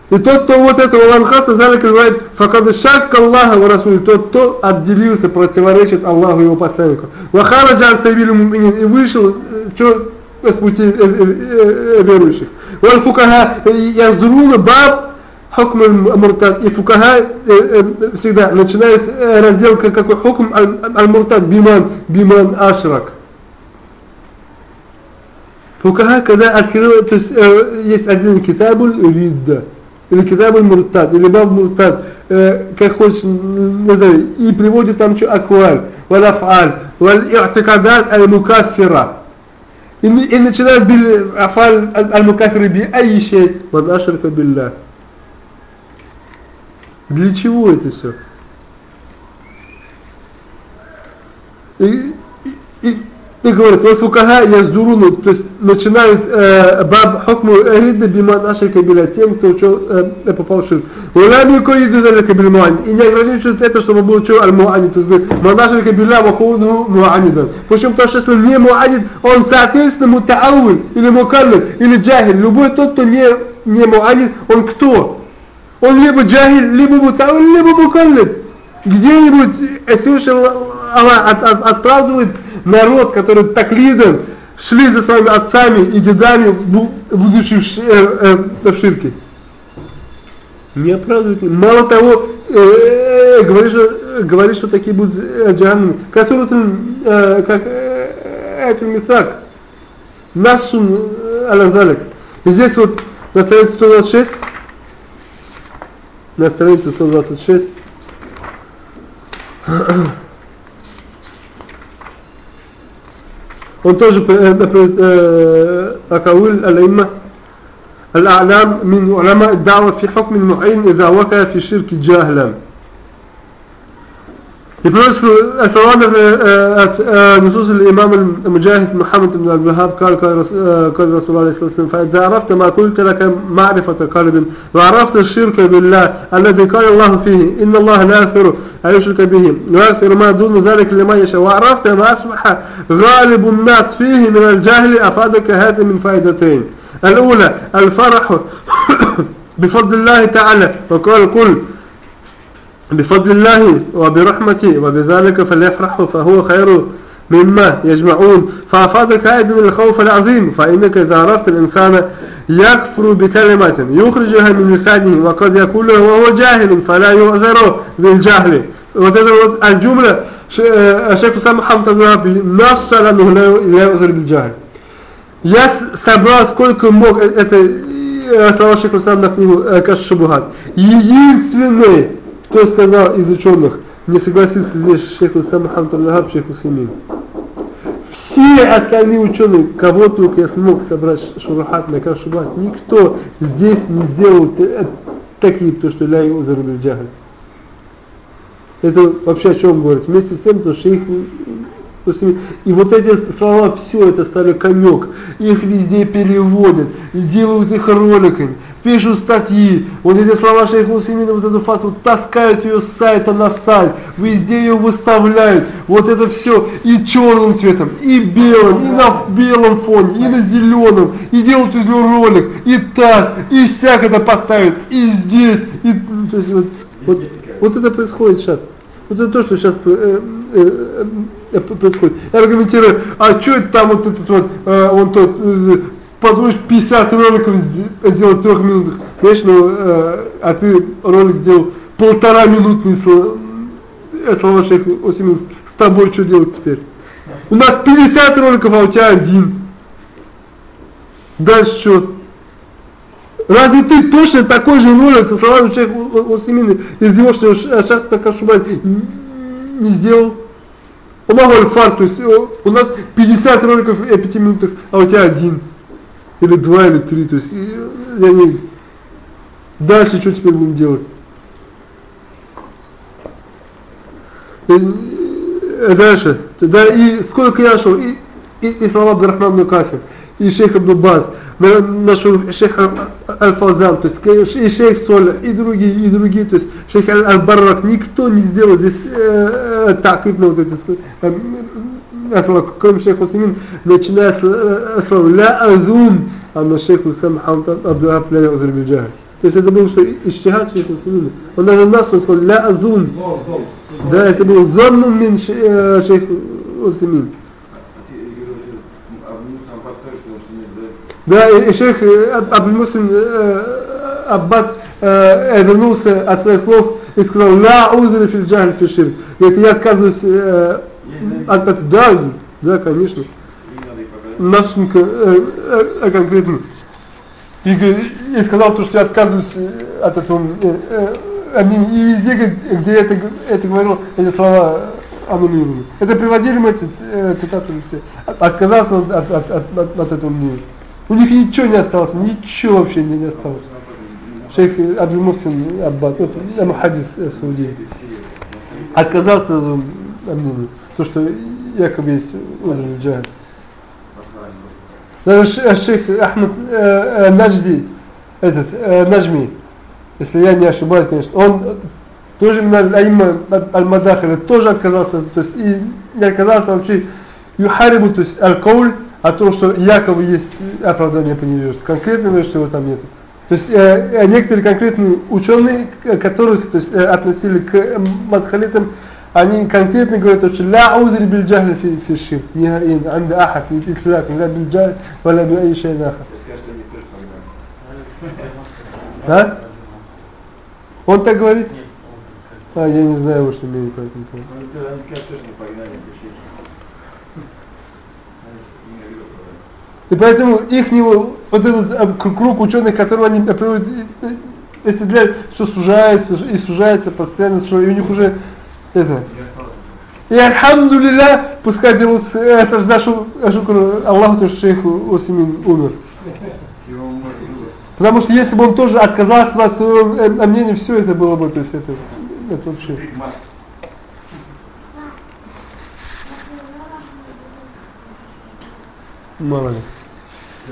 И тот, кто вот этого ланхаса, знали, как говорит, факаду шакка Аллаха ва Расули, тот, кто отделился, противоречит Аллаху и его посланнику. Вахара джан савилю муминин, и вышел, э, что с пути э, э, верующих. Валь фукаха, язруна баб, хукм муртад. И фукаха всегда начинает раздел какой хукм аль-муртад, биман, биман ашрак. Фукаха, когда открывают, то есть есть один китабуль ридда или китаб муртад, или баб муртад, э, как хочешь назови, и приводит там что акваль, валь афаль, валь и'тикадат аль-мукаффира. И, и начинает бил афаль аль-мукаффира би айшей, вад ашрика билля. Для чего это все? И, и, и говорит, вот фукаха яздуруну, то есть начинают э, баб хукму ридда бима нашей кабиля, тем, кто что, э, попал в ширк. Улами коиду дали кабиль муани. И не ограничивают это, чтобы был что аль-муани, то есть говорит, манашей кабиля вахуну муанидан. Почему? Потому что если не муанид, он соответственно мутаауин, или мукаллид, или джахиль. Любой тот, кто не, не муанид, он кто? Он либо джахиль, либо мутаауин, либо мукаллид. Где-нибудь Всевышний Аллах от, от, отправдывает народ, который так лидер, шли за своими отцами и дедами, будучи в, э, э, в ширке. Не оправдывайте. Мало того, э, э, говорит, что, говорит, что такие будут э, джаханнами. Как сурат, э, как э, это мисак. Насун э, алазалик. Здесь вот на странице 126, на странице 126, он тоже например, Акауль Алейма الأعلام من علماء الدعوة في حكم المعين إذا وقع في شرك جاهلا يبلش الثواب آه، آه، نصوص الإمام المجاهد محمد بن عبد الوهاب قال قال آه، رسول الله صلى الله عليه وسلم فإذا عرفت ما قلت لك معرفة قلب وعرفت الشرك بالله الذي قال الله فيه إن الله لا يغفر أن يشرك به ويغفر ما دون ذلك لمن يشاء وعرفت ما أصبح غالب الناس فيه من الجهل أفادك هذا من فائدتين. الأولى الفرح بفضل الله تعالى وقال كل بفضل الله وبرحمته وبذلك فليفرحوا فهو خير مما يجمعون فأفادك أيضا من الخوف العظيم فإنك إذا عرفت الإنسان يكفر بكلمة يخرجها من لسانه وقد يقول وهو جاهل فلا يؤذر بالجهل وتدر الجملة الشيخ سام محمد الله نص أنه لا يؤذر بالجهل Я собрал сколько мог, это слова Шейх Сам на книгу Каш Шабухат. Единственный кто сказал из ученых, не согласился здесь шейх Усам Аллахаб, шейх Усамин. Все остальные ученые, кого только я смог собрать шурахат на кашубат, никто здесь не сделал такие, то, что ля юзар джахаль. Это вообще о чем говорится? Вместе с тем, что шейх и вот эти слова, все это стали конек. Их везде переводят и делают их роликами, пишут статьи. Вот эти слова шейха Усимина, вот эту фату, таскают ее с сайта на сайт, везде ее выставляют. Вот это все и черным цветом, и белым, и на белом фоне, и на зеленом, и делают из него ролик, и так, и всяк это поставят, и здесь, и то есть вот, вот, вот это происходит сейчас. Вот это то, что сейчас э, происходит. Я аргументирую, а что это там вот этот вот, э, он тот, э, подумаешь, 50 роликов сделать трех минутах. Конечно, э, а ты ролик сделал полтора минутный слова, э, слова шейха Осимин, с тобой что делать теперь? У нас 50 роликов, а у тебя один. Дальше что? Разве ты точно такой же ролик со словами шейха Осимина из его так ошибаюсь, не сделал? У нас факт, то есть у нас 50 роликов и 5 минутах, а у тебя один. Или два, или три, то есть я не... Дальше что теперь будем делать? И дальше, да, и сколько я шел, и, и, и слова Абдурахман Нукасим, и шейх Абдубаз, нашел шейх Аль-Фазан, то есть и шейх Соль, и другие, и другие, то есть шейх Аль-Баррак, никто не сделал здесь э, э, так, на вот эти э, кроме шейха Усимин, начиная с слова «ля азун», а на шейх Усам Хамд Абдуахаб ля язр биджахаль. То есть это был что ищтихад шейха Усимина. Он даже нас он сказал «ля азун». Да, это был «зонну мин шейх Усимин». Да, и шейх Абдул-Муслим Аббат вернулся от своих слов и сказал «ля узри фил джахаль фил ширк». Говорит, я отказываюсь от, от, да, да, конечно. Наш э, э, конкретно. И, и сказал то, что я отказываюсь от этого. Э, э, и везде, где я это, это говорил, эти слова аннулированы. Это приводили мы эти э, цитаты все. Отказался от, от, от, от, от этого мнения. У них ничего не осталось, ничего вообще не, не осталось. Шейх Абдул Мусин Аббат, вот, Мухадис в Саудии. Отказался от мнения то, что якобы есть уровень джахаль. Даже шейх Ахмад э, э, Наджди, этот, э, Наджми, если я не ошибаюсь, конечно, он тоже именно Аль-Мадахаля тоже отказался, то есть и не отказался вообще Юхарибу, то есть Аль-Кауль, о том что якобы есть оправдание по невежеству, конкретного, что его там нет. То есть э, э некоторые конкретные ученые, которых то есть, э, относили к э, мадхалитам, они конкретно говорят, что «Ла узри биль джахли фи, фи шир, не хаин, анда ахат, не итлак, ла биль джахли, ва ла биль айша ахат». А? Он так говорит? А, я не знаю, что мне не поэтому. Ну, они тоже не погнали, И поэтому их вот этот круг ученых, которые они приводят, это для, что сужается и сужается постоянно, что и у них уже это. И альхамдулилля, пускай делают, это же нашу Аллаху, то шейху Осимин умер. Потому что если бы он тоже отказался от своего э, мнения, все это было бы, то есть это, это вообще... Молодец.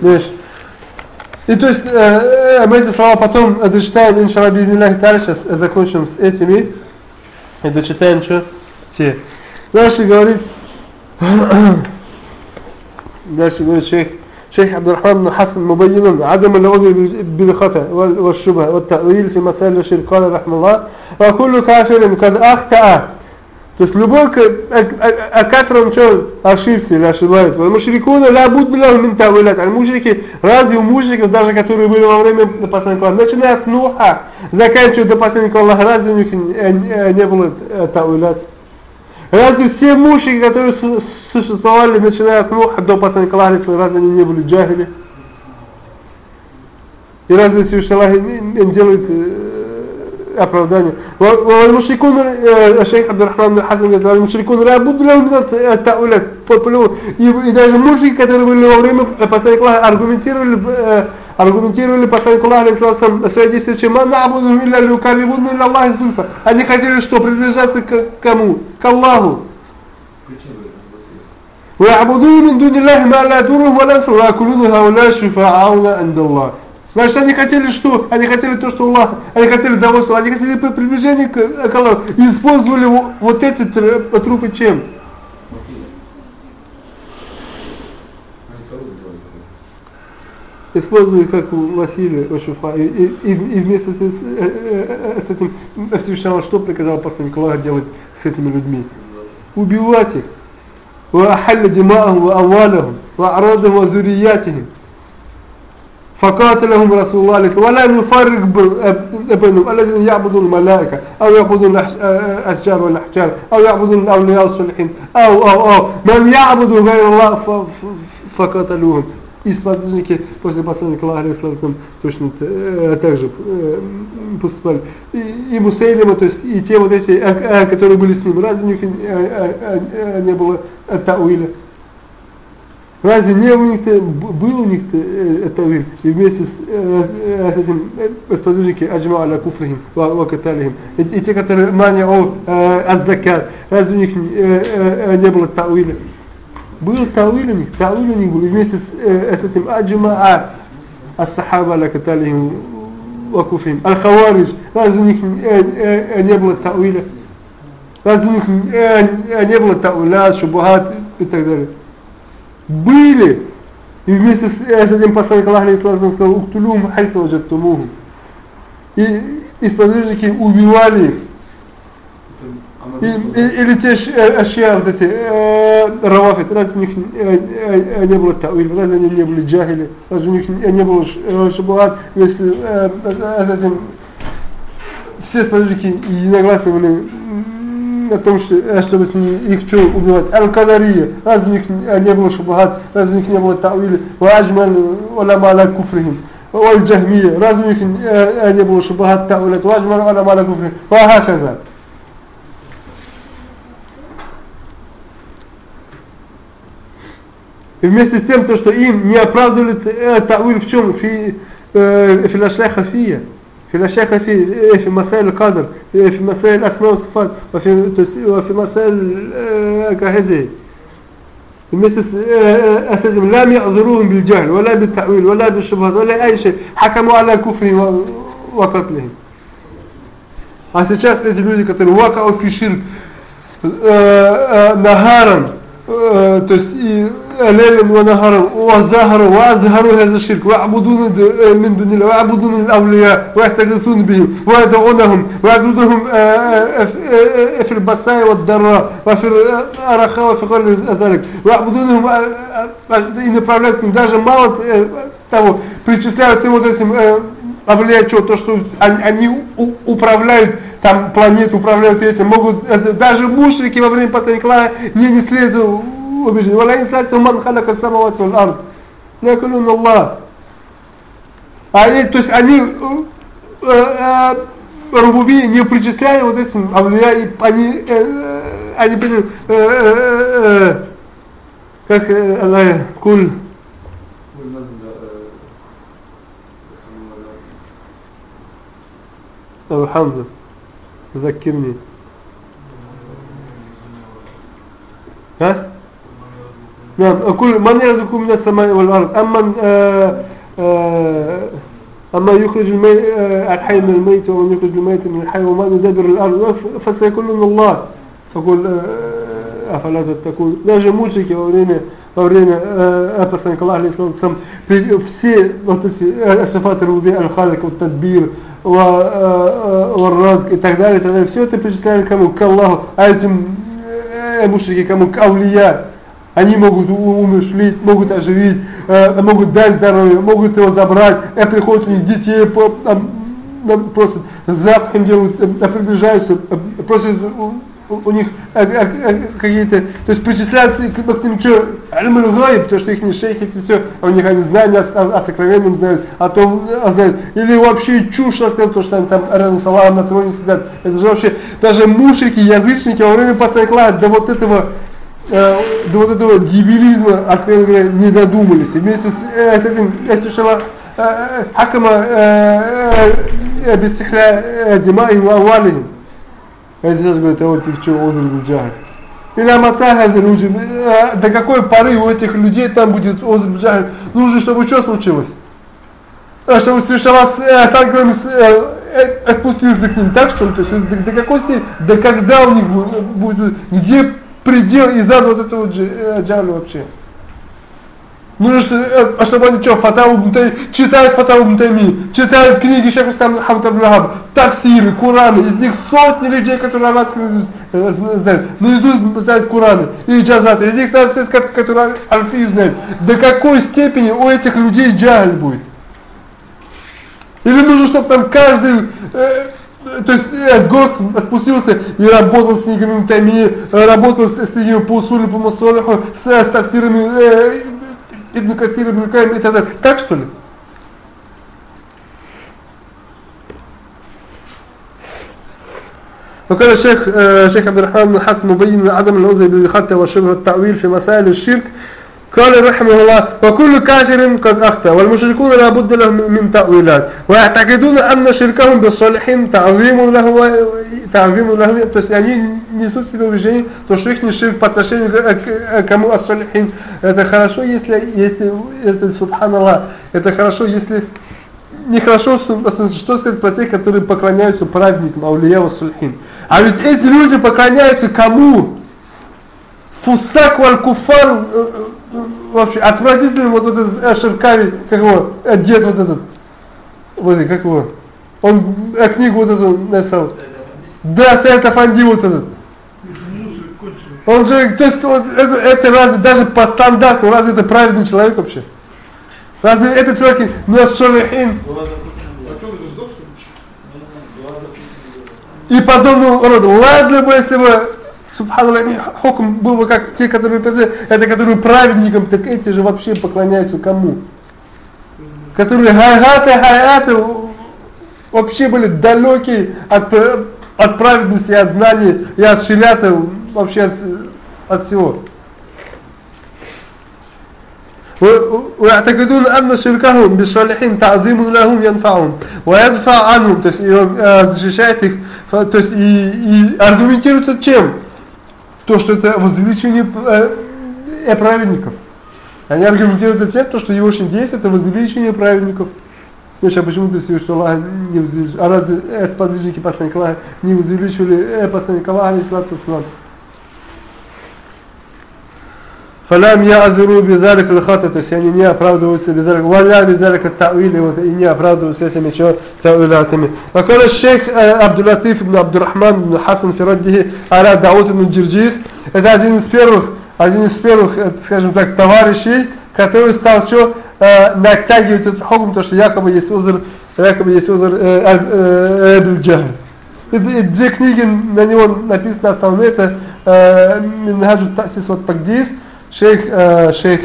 Видишь? И то есть э, мы эти слова потом дочитаем, иншалла, бизниллахи дальше, закончим с этими и дочитаем что? Те. Дальше говорит, дальше говорит шейх, شيخ عبد الرحمن بن حسن مبينا عدم العذر بالخطأ والشبهة والتأويل في مسائل الشرك قال رحمه الله وكل كافر قد أخطأ то есть любой, о котором что ошибся или ошибается. Мушрикуна ля буд ля мин тавилят. А мушрики, разве у мушриков, даже которые были во время посланника Аллаха, начиная от Нуха, заканчивая до посланника Аллаха, разве у них не было тавилят? Разве все мушрики, которые существовали, начиная от Нуха до посланника Аллаха, разве они не были джахили? И разве Всевышний Аллах делает оправдание. والمشركون الشيخ عبد الرحمن بن حسن говорит, المشركون لا بد لهم من التأويلات. И даже мужики, которые были во время посланника Аллаха, аргументировали аргументировали посланнику Аллаха свои действия, чем «Ма набуду илля люкарибуду илля Аллахи зульфа». Они хотели что? Приближаться к кому? К Аллаху. ويعبدون من دون الله ما لا يضرهم ولا ينفعهم ويأكلون هؤلاء شفاعون عند الله Значит, они хотели что? Они хотели то, что Аллах, они хотели довольства, они хотели приближение к, к Аллаху. И использовали вот эти трупы чем? Использовали как у Василия Ошуфа. И, и, и, и вместе с, с, с этим Всевышний что приказал посланник Аллаха делать с этими людьми? Убивать их. وأحل دماءهم وأموالهم وأعراضهم وذرياتهم فقاتلهم رسول الله عليه وسلم ولم يفرق بينهم الذين يعبدون الملائكة أو يعبدون الأشجار والأحجار أو يعبدون الأولياء الصالحين أو أو أو من يعبد غير الله فقاتلوهم и сподвижники после посланника Аллаха Алейхиссалам точно так же поступали. И, и Мусейлима, то есть и те вот эти, которые были с ним, разве у них не было тауиля? Разве не у них-то, был у них э, это э, и вместе с, э, э с этим сподвижники Аджма аля куфрихим ва каталихим, и те, которые мания от аззакат, разве у них не было тауиля? Был тауиль у них, тауиль у них был, и вместе с, с этим Аджма а ас-сахаба аля каталихим ва куфрихим, аль-хаваридж, разве у них не было тауиля? Разве у них не было тауля, шубухат и так далее? Были. И вместе с этим посланник Аллаха сказал, «Уктулюм хайсу ваджаттумуху». И, и убивали их. И, и, или те ашья, вот эти, э, равафит, разве у них э, э, не было тауиль, разве они не были джахили, разве у них не было шабуат, если э, э, этим, все сподвижники единогласно были о том, что, э, чтобы с ними, их что убивать. Аль-Кадария, разве у них не было шубахат, разве у них не было тауили, ваджмаль уляма аля куфрихим. والجهمية разве у них не было шубахат тауилят, ваджмаль уляма аля куфрихим. وهكذا. И вместе с тем, то, что им не оправдывали тауиль в чем? Фи, э, филашеха фия. في الأشياء في في مسائل القدر في مسائل الأسماء والصفات وفي وفي مسائل كهذه مثل أساسهم لم يعذروهم بالجهل ولا بالتأويل ولا بالشبهات ولا أي شيء حكموا على كفرهم وقتلهم А сейчас эти люди, которые вакау фи ширк, нагаром, то есть и ليلا ونهارا وظهروا وأظهروا هذا الشرك ويعبدون من دون الله ويعبدون الأولياء ويحتجثون بهم ويدعونهم ويعبدونهم في البساء والضراء وفي الرخاء وفي غير ذلك ويعبدونهم и направляют к ним даже мало того причисляют им вот этим Авлия, что, то, что они, они управляют там планету, управляют этим, могут, даже мушрики во время послания не несли эту убеждены. ولا سألتم من خلق السماوات والأرض لا يقولون الله они, то есть они э, э, рубуби не причисляя вот этим авлия, и они, э, они были, э, э, э, как Аллах, куль, أبو حمزة ذكرني نعم كل من يرزق من السماء والأرض أما آه آه أما يخرج المي... آه الحي من الميت ومن يخرج الميت من الحي ومن يدبر الأرض فسيقولون الله فقل آه أفلا تتقون даже мучики во время во время э, посланника Аллаха алейхиссалам сам все вот эти асифаты руби аль-халик вот тадбир варразк и так далее, и так далее все это причисляли кому? к Аллаху а этим э, мушрики кому? к Аулия Они могут умышлить, могут оживить, э, могут дать здоровье, могут его забрать, и приходят у них детей, э, просят, запахом делают, э, приближаются, просят у, них какие-то, то есть причисляют к тем, что аль то что их не шейхи, это все, а у них они знания о, о, сокровенном знают, о том знают, или вообще чушь рассказывают, то, что они там рядом с Аллахом на троне сидят, это же вообще, даже мушрики, язычники во время посадка, до вот этого э, до вот этого дебилизма, откровенно говоря, не додумались. Вместе с, э, с этим, слышала, э, э, Хакама э, э, бистихля дима и валихим. Это сейчас говорит, а вот их что, озер джахаль. Или аматаха люди, до какой поры у этих людей там будет озер джахаль. Нужно, чтобы что случилось? Чтобы Священник э, э, э, спустился к ним, так что ли? То есть до, до какой степени, до когда у них будет, где предел и зад вот этого джаля вообще. Ну что, а чтобы они что, Фатаву Бунтайми, читают Фатаву Бунтайми, читают книги Шейха Сам Хамтаблахаб, таксиры, Кураны, из них сотни людей, которые арабский знают, наизусть знают Кураны и джазаты, из них знают, которые альфию знают. До какой степени у этих людей джаль будет? Или нужно, чтобы там каждый э, то есть э, Гос спустился и работал с книгами Тайми, работал с, с книгами по усулю, по Мустолиху, с, с тафсирами э, Ибн Кафир, Ибн Каим и так далее. Так что ли? وقال الشيخ شيخ عبد الرحمن بن حسن مبين عدم العذر بالخطأ وشبه التأويل في مسائل الشرك قال رحمه الله وكل كافر قد أخطأ والمشركون لا بد لهم من تأويلات ويعتقدون أن شركهم بالصالحين تعظيم له تعظيم له то есть они несут в себе убеждение то что их ширк по отношению к кому الصالحين это хорошо если если это субханаллах это хорошо если нехорошо, что сказать про тех, которые поклоняются праведникам, аулия вассульхин. А ведь эти люди поклоняются кому? Фусак валь куфар вообще отвратительный вот этот Ашеркави, как его, дед вот этот, вот как его, он э, книгу вот эту написал. Да, Сайт Афанди вот этот. Он же, то есть вот, это, это разве даже по стандарту, разве это праведный человек вообще? Разве этот человек не шалихин? И подобного рода. Ладно бы, если бы Субханаллах, хокм был бы как те, которые это которые праведникам, так эти же вообще поклоняются кому? Которые хайгаты, хайгаты вообще были далекие от, от праведности, от знаний и от шилята, вообще от, от всего. ويعتقدون أن شركهم بالصالحين تعظيم لهم ينفعهم ويدفع عنهم то есть защищает их то есть и, и аргументируют чем то, что это возвеличение э, праведников. Они аргументируют тем, то, что его действие это возвеличение праведников. Ну, сейчас почему-то все, что Аллах не возвеличил. А разве э, сподвижники посланника Аллаха не возвеличивали э, посланника Аллаха, алейхиссалату Фалям я азиру бизарик лхата, то есть они не оправдываются бизарик. Валя бизарик тауили вот и не оправдываются этими чего А когда шейх Абдулатиф ибн Абдурахман ибн Хасан Фираддихи аля Дауд ибн Джирджис. Это один из первых, один из первых, э, скажем так, товарищей, который стал что, э, натягивать этот хокм, то что якобы есть узор, якобы есть узор э, Эбл-Джахр. И две книги на него написаны основные, это «Минхаджу Тасис вот Тагдис», шейх, э, шейх,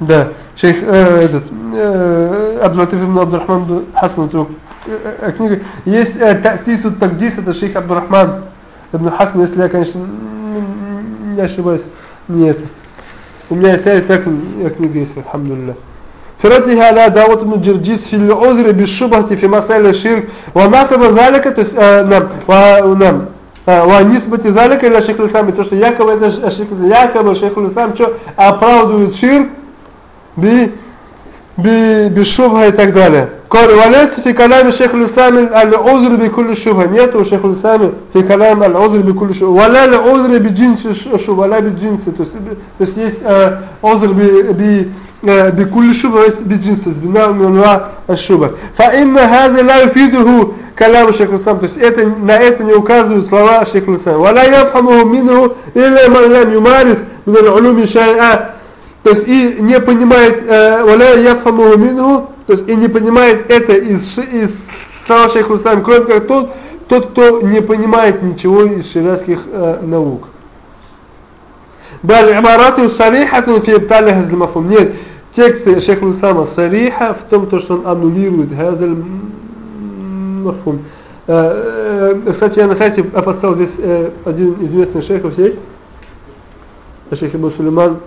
да, шейх э, этот, э, Абдулатиф ибн Абдурахман Хасан, эту э, книга, есть э, Тасису Тагдис, это шейх Абдурахман ибн Хасан, если я, конечно, не ошибаюсь, нет. У меня это, это книга есть, алхамдулилля. في رده على دعوة ابن جرجيس في العذر بالشبهة في مسائل الشرك ونسب ذلك то есть э, نعم و- نعم э, ونسبة ذلك إلى شيخ الإسلام то что якобы это شيخ якобы شيخ الإسلام что оправдывает ширк би би бешубха и так далее. قال وليس في كلام الشيخ الإسلام العذر بكل شبهة нет у شيخ الإسلام في كلام العذر بكل شبهة ولا العذر بجنس شبهة ولا بجنس то есть то есть есть عذر ب بكل شبهة بجنس بناء من أنواع الشبهة فإن هذا لا يفيده калям шейх Ислам, то есть это, на это не указывают слова шейх Ислам. Валя яфхамуху минху или марлям юмарис миналь улюми шай'а. То есть и не понимает, э, валя яфхамуху минху, то есть и не понимает это из, из слова шейх кроме как тот, тот, кто не понимает ничего из шариатских э, наук. Далее, имарату сарихату фи ибтали хазлимафум. Нет, тексты шейха Исама сариха в том, то что он аннулирует хазлимафум мафум. Э, э, Кстати, я на сайте опоставил здесь э, один известный шейхов есть, шейх Ибн Сулейман,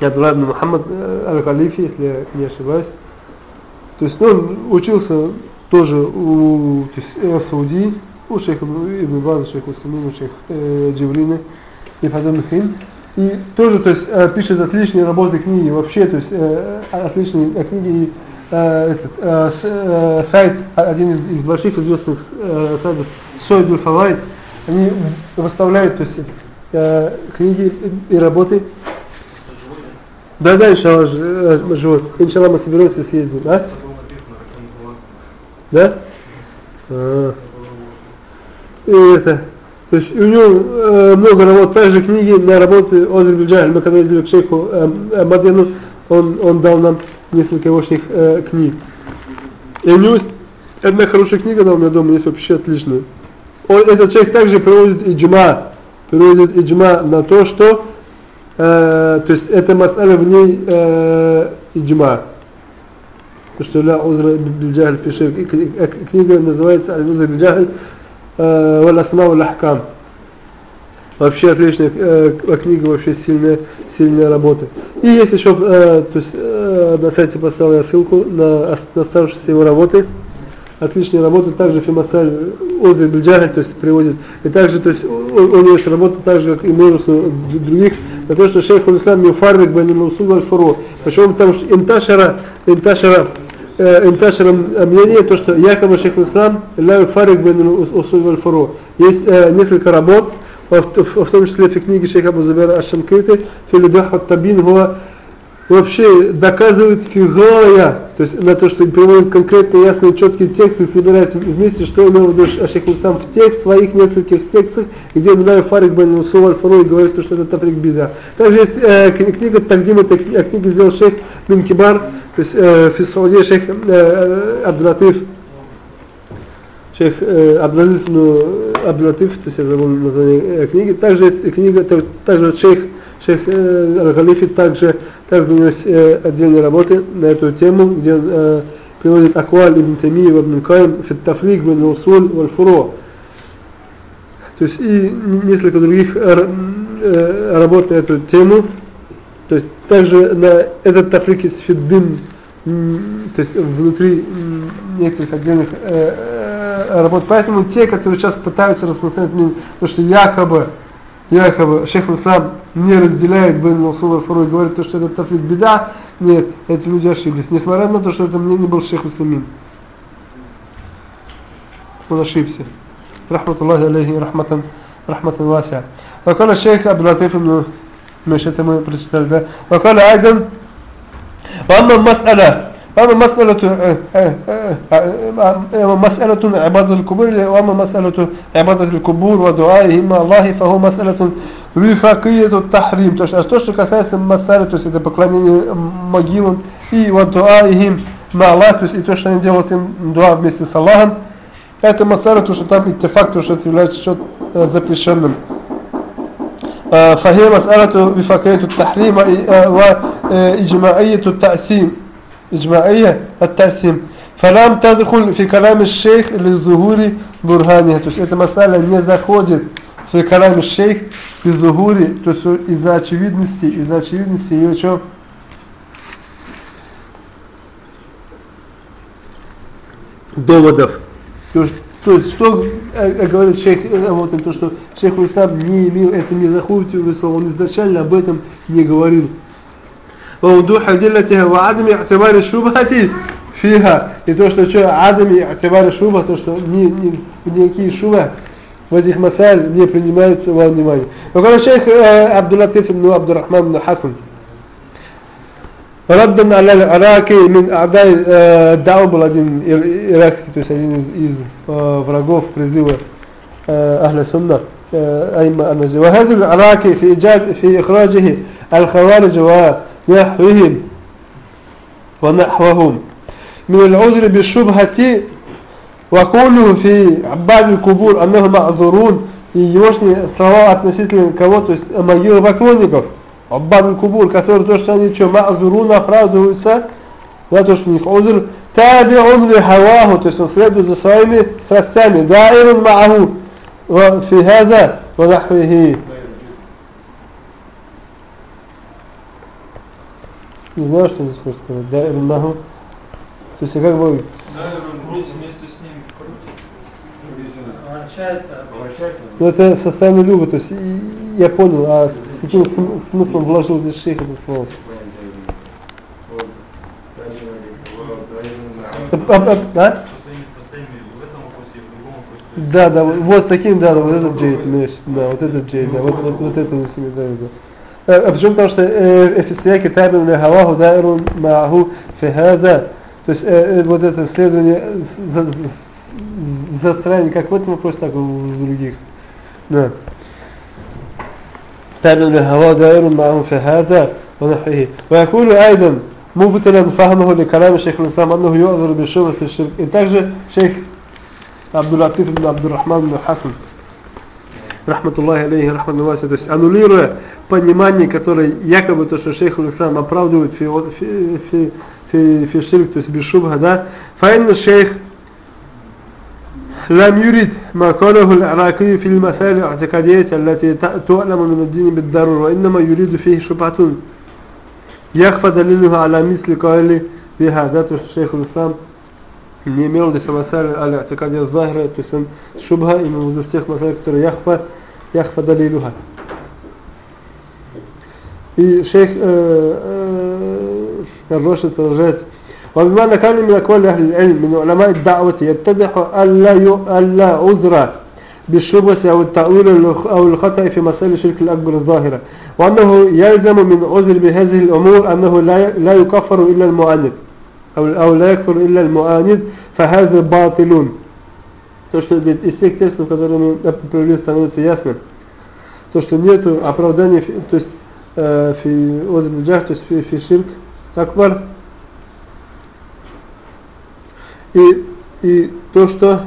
Абдулла ибн Мухаммад Аль-Халифи, если я не ошибаюсь. То есть ну, он учился тоже у то есть, э, у шейха Ибн База, шейха Усамина, у шейха э, Джибрина и подобных им. И тоже то есть, пишет отличные работы книги, вообще, то есть отличные книги. И, э, э, э, сайт, один из, из больших известных э, сайтов, Сойдуль Фавайд, они выставляют то есть, э, книги и работы да, да, иншалла, э, живот. Иншалла, мы соберемся съездим, а? Да? А. И это, то есть у него э, много работ, также книги на работы о Азербайджане. Мы когда ездили к шейху э, Мадену, он, он дал нам несколько его э, книг. И у него есть одна хорошая книга, она у меня дома есть вообще отличная. Он, этот человек также приводит иджма, приводит иджма на то, что э, то есть это мас'аля в ней э, иджма. Что ля узра бильджахль кни- э, Книга называется аль-узра бильджахль э, вал асма вал ахкам. Вообще отличная э, книга, вообще сильная, сильная работа. И есть еще, э, то есть э, на сайте поставил я ссылку на, на оставшиеся его работы. Отличная работа, также Фимасаль Озер Бельджахаль, то есть приводит. И также, то есть у него есть работа также, как и множество других, на то, что шейх Улислам Мюфаррик Бен Мусул Аль-Фуру. Почему? Потому что инташара, инташара, э, инташара мнение, то, что якобы шейх Улислам Ля Юфаррик Бен Мусул Аль-Фуру. Есть э, несколько работ, в, том числе в книге шейха Абузабера Аш-Шамкриты, Филидах Ат-Табин, его вообще доказывает фигая, то есть на то, что приводит конкретные, ясные, четкие тексты, собирать вместе, что имел в виду Шейх сам в текст, своих нескольких текстах, где Милай Фарик бен Усул аль говорит, что это тафрик бида. Также есть э, кни- книга Тагдим, это кни- книга сделал шейх Бин Кибар, то есть э, в Сауде шейх э, Абдулатиф, шейх э, Абдулазиз ну, Абдулатиф, то есть я забыл название э, книги. Также есть книга, та- также шейх, шейх э, Аль-Халифи, также, также у него есть э, отдельные работы на эту тему, где он э, приводит Акваль Ибн Тамии в Ибн Каим, Фиттафрик, Бен Усуль, Вальфуро. То есть и несколько других э, э, работ на эту тему. То есть также на этот тафрик есть фиддин, то есть внутри некоторых отдельных э, э, работ. Поэтому те, которые сейчас пытаются распространять мнение, потому что якобы, якобы шейх Ислам не разделяет Бен Насула Фару и говорит, то, что это тафрик беда, нет, эти люди ошиблись. Несмотря на то, что это мнение был шейх Усамин. Он ошибся. رحمة الله عليه رحمة رحمة واسعة وقال الشيخ عبد اللطيف بن مش это мы прочитали да وقال أيضا وأما المسألة وأما مسألة آه، آه، آه، آه، مسألة عبادة القبور وأما مسألة عبادة القبور ودعائهم مع الله فهو مسألة وفاقية التحريم то есть а то что касается масали то есть это поклонение могилам и вот дуаихим ма Аллах то есть и то что они делают им дуа вместе с Аллахом это масара, то, что там иттифак, то, что это является что э, запрещенным. آه، فهي مسألة بفقية التحريم وإجماعية التأثيم Иджмаия Ат-Тасим. Фалам тадхуль фи калам шейх или зугури бурхания. То есть эта масаля не заходит в калам шейх и зугури, то есть из-за очевидности, из-за очевидности ее чем? Доводов. То есть, то есть что э, э, говорит шейх, э, вот, то, что шейх Уисам не имел, это не заходит в он изначально об этом не говорил. ووضوح أدلتها وعدم اعتبار الشبهة فيها и то, что что, عدم اعتبار الشبهة, то, что ни, ни, никакие шубы в этих масаль не принимаются во внимание. وقال الشيخ آه، عبد اللطيف بن عبد الرحمن بن حسن ردا على العراقي من أعداء آه، الدعوة был один ир- иракский, то есть один из, из آه، врагов призыва آه، أهل السنة آه، أيما النجي وهذا العراقي في إيجاد في إخراجه الخوارج ونحوهم ونحوهم من العذر بالشبهة وقوله في عباد القبور أنهم معذورون и егошние слова относительно кого, то есть могилы поклонников, Аббад Кубур, которые то, что они что, ма'зурун оправдываются, да, то, что у них узр, табиун ли хаваху, то есть он следует за своими страстями, даирун ма'аху, في هذا ونحوه Не знаю, что здесь хочешь сказать, даирун маху, то есть как бы Далее он вместе с ним крутит. Вращается. Обращается. Ну это состояние люба, то есть я понял, а с каким см- смыслом вложил здесь шейх это слово? А, а, а? Со вопросе. Да, да, вот, вот с таким, да, да, вот этот джейд, знаешь, да, вот этот джейд, да, вот, вот, вот это на себе, да, да. А, а почему? Потому что э, في السياق تابع لهواه دائر معه في هذا то есть э, э, вот это исследование за, за, застроение, как в этом вопросе, так и в других. Да. تابع لهواه دائر معه في هذا ونحوه ويقول أيضا مبتلا فهمه لكلام الشيخ الإسلام أنه يؤذر بالشبه في الشرك и также шейх Абдул-Латиф ибн Абдуррахман ибн Хасан рахматуллахи алейхи рахматуллахи то есть аннулируя понимание, которое якобы то, что шейх Ислам оправдывает фи, фи, фи, фи, фи ширк, то есть без шубха, да, фаинна шейх لم يرد ما قاله العراقي في المسائل الاعتقادية التي تعلم من الدين بالضرر وإنما يريد فيه شبهة يخفى دليلها على مثل قائل بها ذات الشيخ الإسلام не имел в виду масаль аль-атикадия захира, то есть он шубха имел в виду тех масаль, которые яхфа, яхфа далилюха. И шейх الراشد продолжает وبما كان من أقوال أهل العلم من علماء الدعوة يتضح ألا ألا عذر بالشبهة أو التأويل أو الخطأ في مسائل الشرك الأكبر الظاهرة وأنه يلزم من عذر بهذه الأمور أنه لا لا يكفر إلا المعاند أو أو لا يكفر إلا المعاند فهذا باطل То, что из всех текстов, которые мы привели, становится ясно, то, что нету оправдания, то есть э, то есть фи, фи акбар, и, и то, что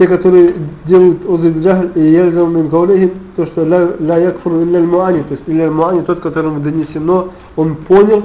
те, которые делают озбиджах и ельзам мин каулихим, то, что ла, ла якфуру илля муани, то есть илля муани, тот, которому донесено, он понял,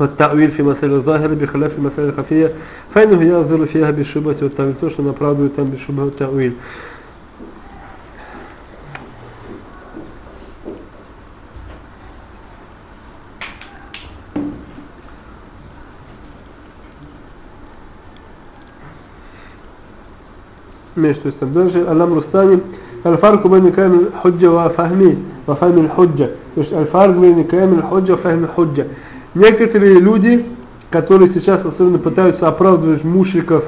والتأويل في مسائل الظاهرة بخلاف المسائل الخفية فإنه يعذر فيها بالشبهة والتأويل то, что он оправдывает там بالشبهة والتأويل ماشي то есть там дальше الأمر الثاني الفرق بين كلام الحجة وفهم وفهم الحجة то есть الفرق بين كلام الحجة وفهم الحجة некоторые люди которые сейчас особенно пытаются оправдывать мушриков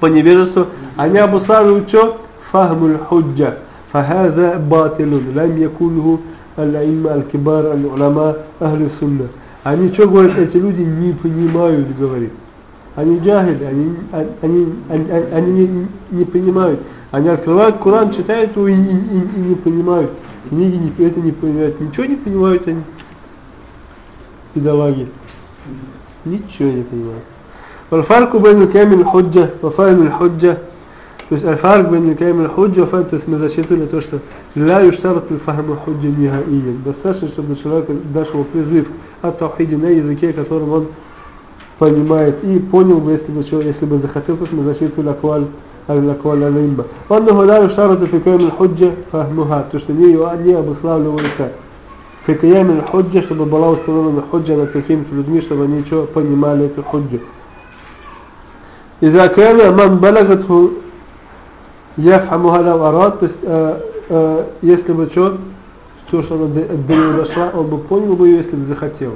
по невежеству они обуславливают что فهم الحجة فهذا باطل لم يكونه الأئمة الكبار العلماء أهل السنة они что говорят эти люди не понимают говорит они джахили, они, они, они, они не, не понимают. Они открывают Коран, читают его и, и, и, и не понимают. Книги не, это не понимают. Ничего не понимают они. Педагоги. Ничего не понимают. والفرق بين كامل الحجة وفهم الحجة то То есть аль-фарк бен каймил худжа, то есть мы зачитывали то, что لا يشترط الفهم حجة نهائيا достаточно, чтобы человек дошел призыв от таухиде на языке, которым он понимает и понял бы, если бы, если бы захотел, то мы зачитывали акваль الأقوال الأئمة وأنه لا يشترط في قيام الحجة فهمها то что не, не обуславливается في قيام الحجة чтобы была установлена худжа над какими-то людьми чтобы они что понимали эту худжу إذا كان من بلغته يفهمها لو أراد то есть э, э, если бы что то что она до него дошла он бы понял бы ее если бы захотел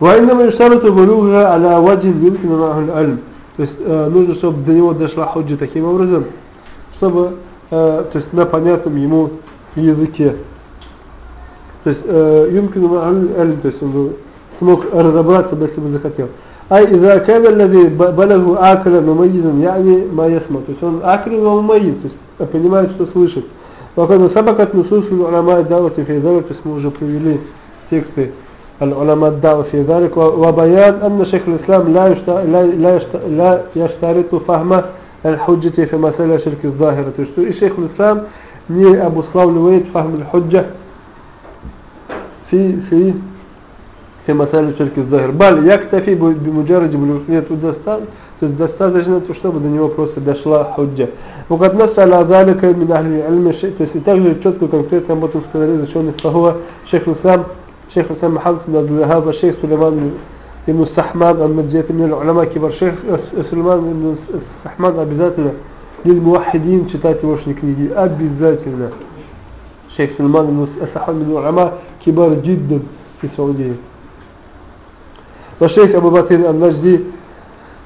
وإنما يشترط بلوغها على وجه يمكن معه العلم То есть э, нужно, чтобы до него дошла худжа таким образом, чтобы э, то есть на понятном ему языке. То есть يمكن العلم, то есть он смог разобраться, если бы захотел. أي إذا كان الذي بلغه آكلا مميزا يعني ما يسمع то есть он آكل ومميز то есть понимает что слышит وقد سبقت نصوص العلماء الدعوة في ذلك то есть мы уже привели тексты العلماء الدعوة في ذلك وبيان أن شيخ الإسلام لا لا لا يشترط فهم الحجة في مسألة شرك الظاهرة то есть شيخ الإسلام не обуславливает فهم الحجة фи, фи, Хамасаль Ширки Захир. Бали, як тафи бимуджаради нет достаточно, то есть достаточно, то чтобы до него просто дошла худжа. Мукаднаса аля залика мин ахли альми то есть и также четко конкретно об этом сказали что фахова Шейх Лусам, Шейх Лусам Мухаммад ибн Абдул-Вахаба, Шейх Сулейман ибн Сахман, Ан-Наджати мин уляма кибар, Шейх э, Сулейман ибн Сахман обязательно, Лил Муахидин читать его книги, обязательно. Шейх Сулейман ибн Сахман ибн уляма, كبار جدا في السعودية والشيخ أبو بكر النجدي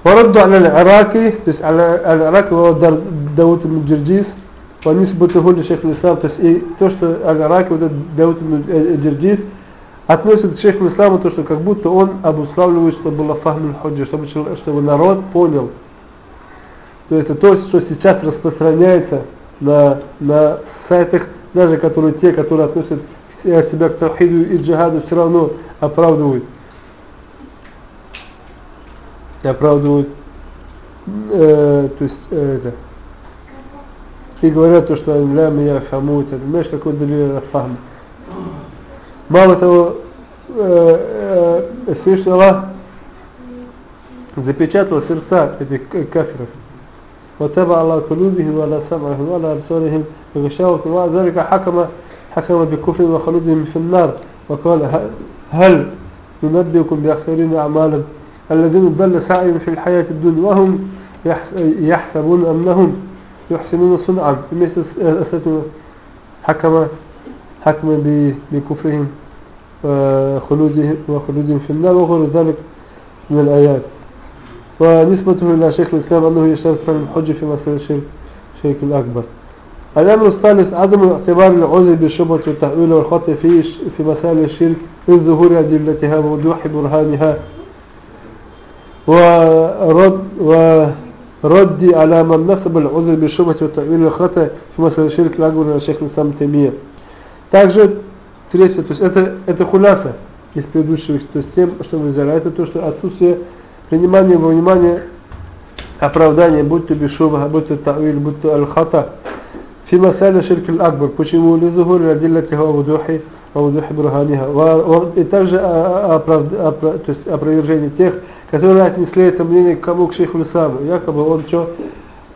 وردوا على العراقي على العراقي وهو داود بن جرجيس ونسبته لشيخ الإسلام то есть и то что العراقي вот Дауд бн Джирджис относит к шейху исламу то, что как будто он обуславливает, чтобы было фахмин ходжи, чтобы, чтобы народ понял. То есть это то, что сейчас распространяется на, на сайтах, даже которые те, которые относят себя к таухиду и джихаду, все равно оправдывают. Оправдывают, э, то есть э, это. И говорят то, что ля я хамут, это знаешь, какой далиль фахм. Мало того, э, э, Всевышний Аллах запечатал сердца этих кафиров. وتبع على قلوبهم وعلى سمعهم وعلى أبصارهم وغشاوة ومع ذلك حكم حكم بكفر وخلودهم في النار وقال هل ننبئكم بأخسرين أعمالا الذين ضل سعيهم في الحياة الدنيا وهم يحسبون أنهم يحسنون صنعا؟ بمثل حكم حكم بكفرهم وخلودهم وخلودهم في النار وغير ذلك من الآيات. ونسبته إلى شيخ الإسلام أنه يشترط فهم الحج في مسألة الشرك الأكبر. الأمر الثالث عدم اعتبار العذر بالشبهة والتأويل والخطأ في في مسائل الشرك لظهور أدلتها ووضوح برهانها ورد ورد على من نسب العذر بالشبهة والتأويل والخطأ في مسألة الشرك الأكبر من الشيخ الإسلام تيمية также Третье, то есть это, это хуляса из предыдущих, то есть тем, что мы взяли, это то, что отсутствие принимания во внимание оправдания, будь то бешуба, будь то та'виль, будь то аль-хата. في مسائل الشرك الأكبر почему لظهور أدلتها ووضوح ووضوح برهانها и также то есть опровержение тех которые отнесли это мнение к кому к шейху Исламу якобы он что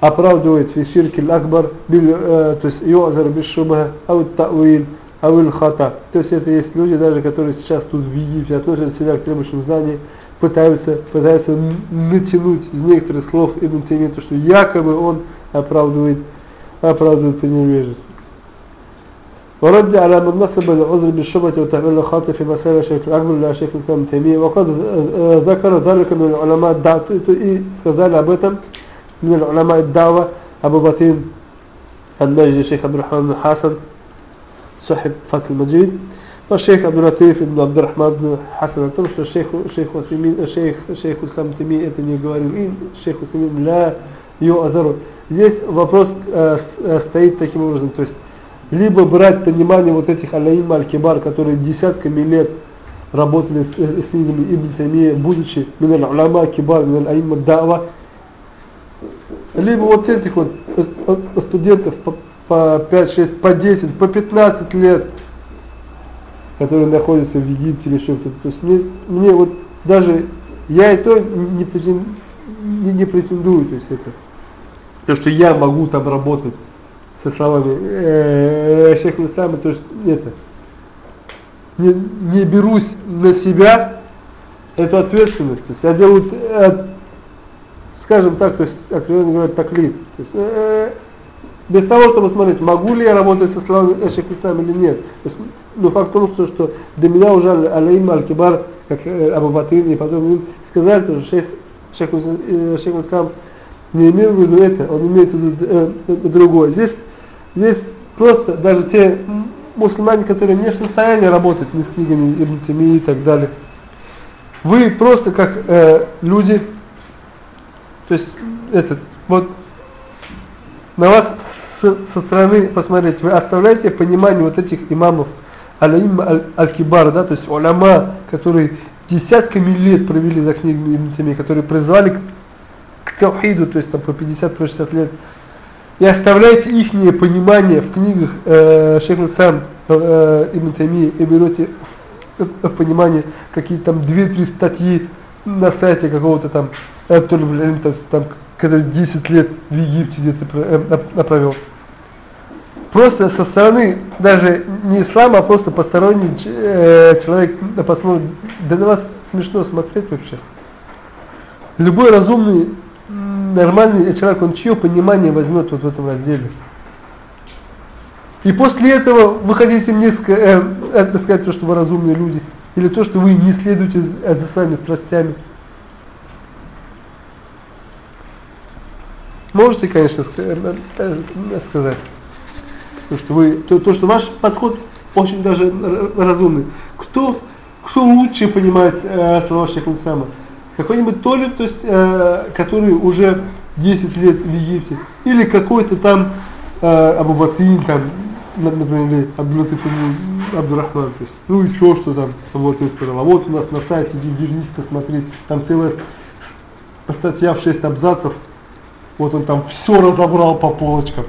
оправдывает في الشرك الأكبر то есть يؤذر بالشبهة أو التأويل авиль хата. То есть это есть люди, даже которые сейчас тут в Египте относят себя к требующим знаний, пытаются, пытаются натянуть из некоторых слов Ибн Тайми, то, что якобы он оправдывает, оправдывает по невежеству. ورد على من نصب العذر بالشبهة وتحويل الخاطئ في مسائل الشيخ الأكبر إلى شيخ الإسلام تيمية وقد ذكر ذلك من العلماء الدعوة и сказали об этом من العلماء الدعوة أبو بطين النجدي الشيخ عبد الرحمن بن حسن صاحب فتح المجيد والشيخ عبد اللطيف بن عبد الرحمن بن حسن о том, что шейх, шейх, шейх, шейх Ислам Тими это не говорил, и шейх Усамин ла юазару. Здесь вопрос э, стоит таким образом, то есть либо брать понимание вот этих алаим аль-кибар, которые десятками лет работали с, с ними Ибн Таймия, будучи миналь уляма кибар, миналь аимма да'ва, Либо вот этих вот э, э, студентов по, по 5, 6, по 10, по 15 лет, которые находятся в Египте или еще кто-то. То есть мне, мне вот даже я и то не, претен, не, не претендую, то есть это, то, что я могу там работать со словами э, Шейх Исляма, то есть это, не, не берусь на себя эту ответственность, то есть я делаю, э, скажем так, то есть, откровенно говоря, таклит, то есть, э, без того, чтобы смотреть, могу ли я работать со словами Шейх Исляма или нет, то есть, но факт в том, что, что для меня уже Алейм Аль-Кибар, как э, Абу Батыр и потом сказали, что шейх, шейх, э, шейх Ислам не имел в виду это, он имеет в виду э, другое. Здесь, здесь просто даже те мусульмане, которые не в состоянии работать ни с книгами Ибн Тимии и так далее, вы просто как э, люди, то есть этот, вот на вас со, со стороны посмотреть, вы оставляете понимание вот этих имамов, аль-Аим аль-Кибар, да, то есть уляма, которые десятками лет провели за книгами Ибн Тимии, которые призвали к, к таухиду, то есть там по 50-60 лет, и оставляете их понимание в книгах э, Шейх Сам э, Ибн Тимии и берете в понимание какие-то там 2-3 статьи на сайте какого-то там, э, там, там, который 10 лет в Египте где-то э, провел просто со стороны даже не ислама, а просто посторонний э, человек посмотрит, да на вас смешно смотреть вообще. Любой разумный, нормальный человек, он чье понимание возьмет вот в этом разделе? И после этого вы хотите мне э, э, сказать, то, что вы разумные люди, или то, что вы не следуете за, за своими страстями. Можете, конечно, э, э, сказать то, что вы, то, то, что ваш подход очень даже разумный. Кто, кто лучше понимает э, слова Шейха Сама? Какой-нибудь Толик, то есть, э, который уже 10 лет в Египте, или какой-то там э, Абу Батин, там, например, Абдурахман, то есть, ну и что, что там, вот он сказал, а вот у нас на сайте, иди вернись, посмотри, там целая статья в 6 абзацев, вот он там все разобрал по полочкам.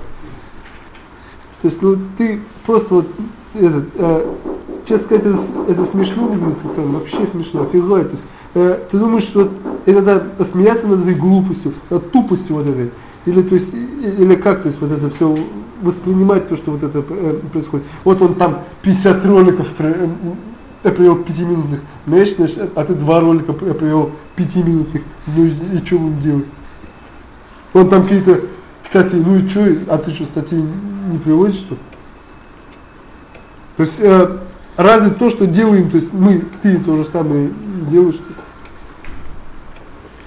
То есть, ну, ты просто вот, этот, э, честно сказать, это, это смешно вообще смешно, офигевает. То есть, э, ты думаешь, что это надо посмеяться над этой глупостью, над тупостью вот этой, или, то есть, или как, то есть, вот это все воспринимать, то, что вот это э, происходит. Вот он там 50 роликов э, э, привел пятиминутных, знаешь, а ты два ролика привел пятиминутных, ну и, и что он делает? Он там какие-то статьи, ну и что, а ты что, статьи не приводишь, что? То есть, э, разве то, что делаем, то есть мы, ты то же самое делаешь, что?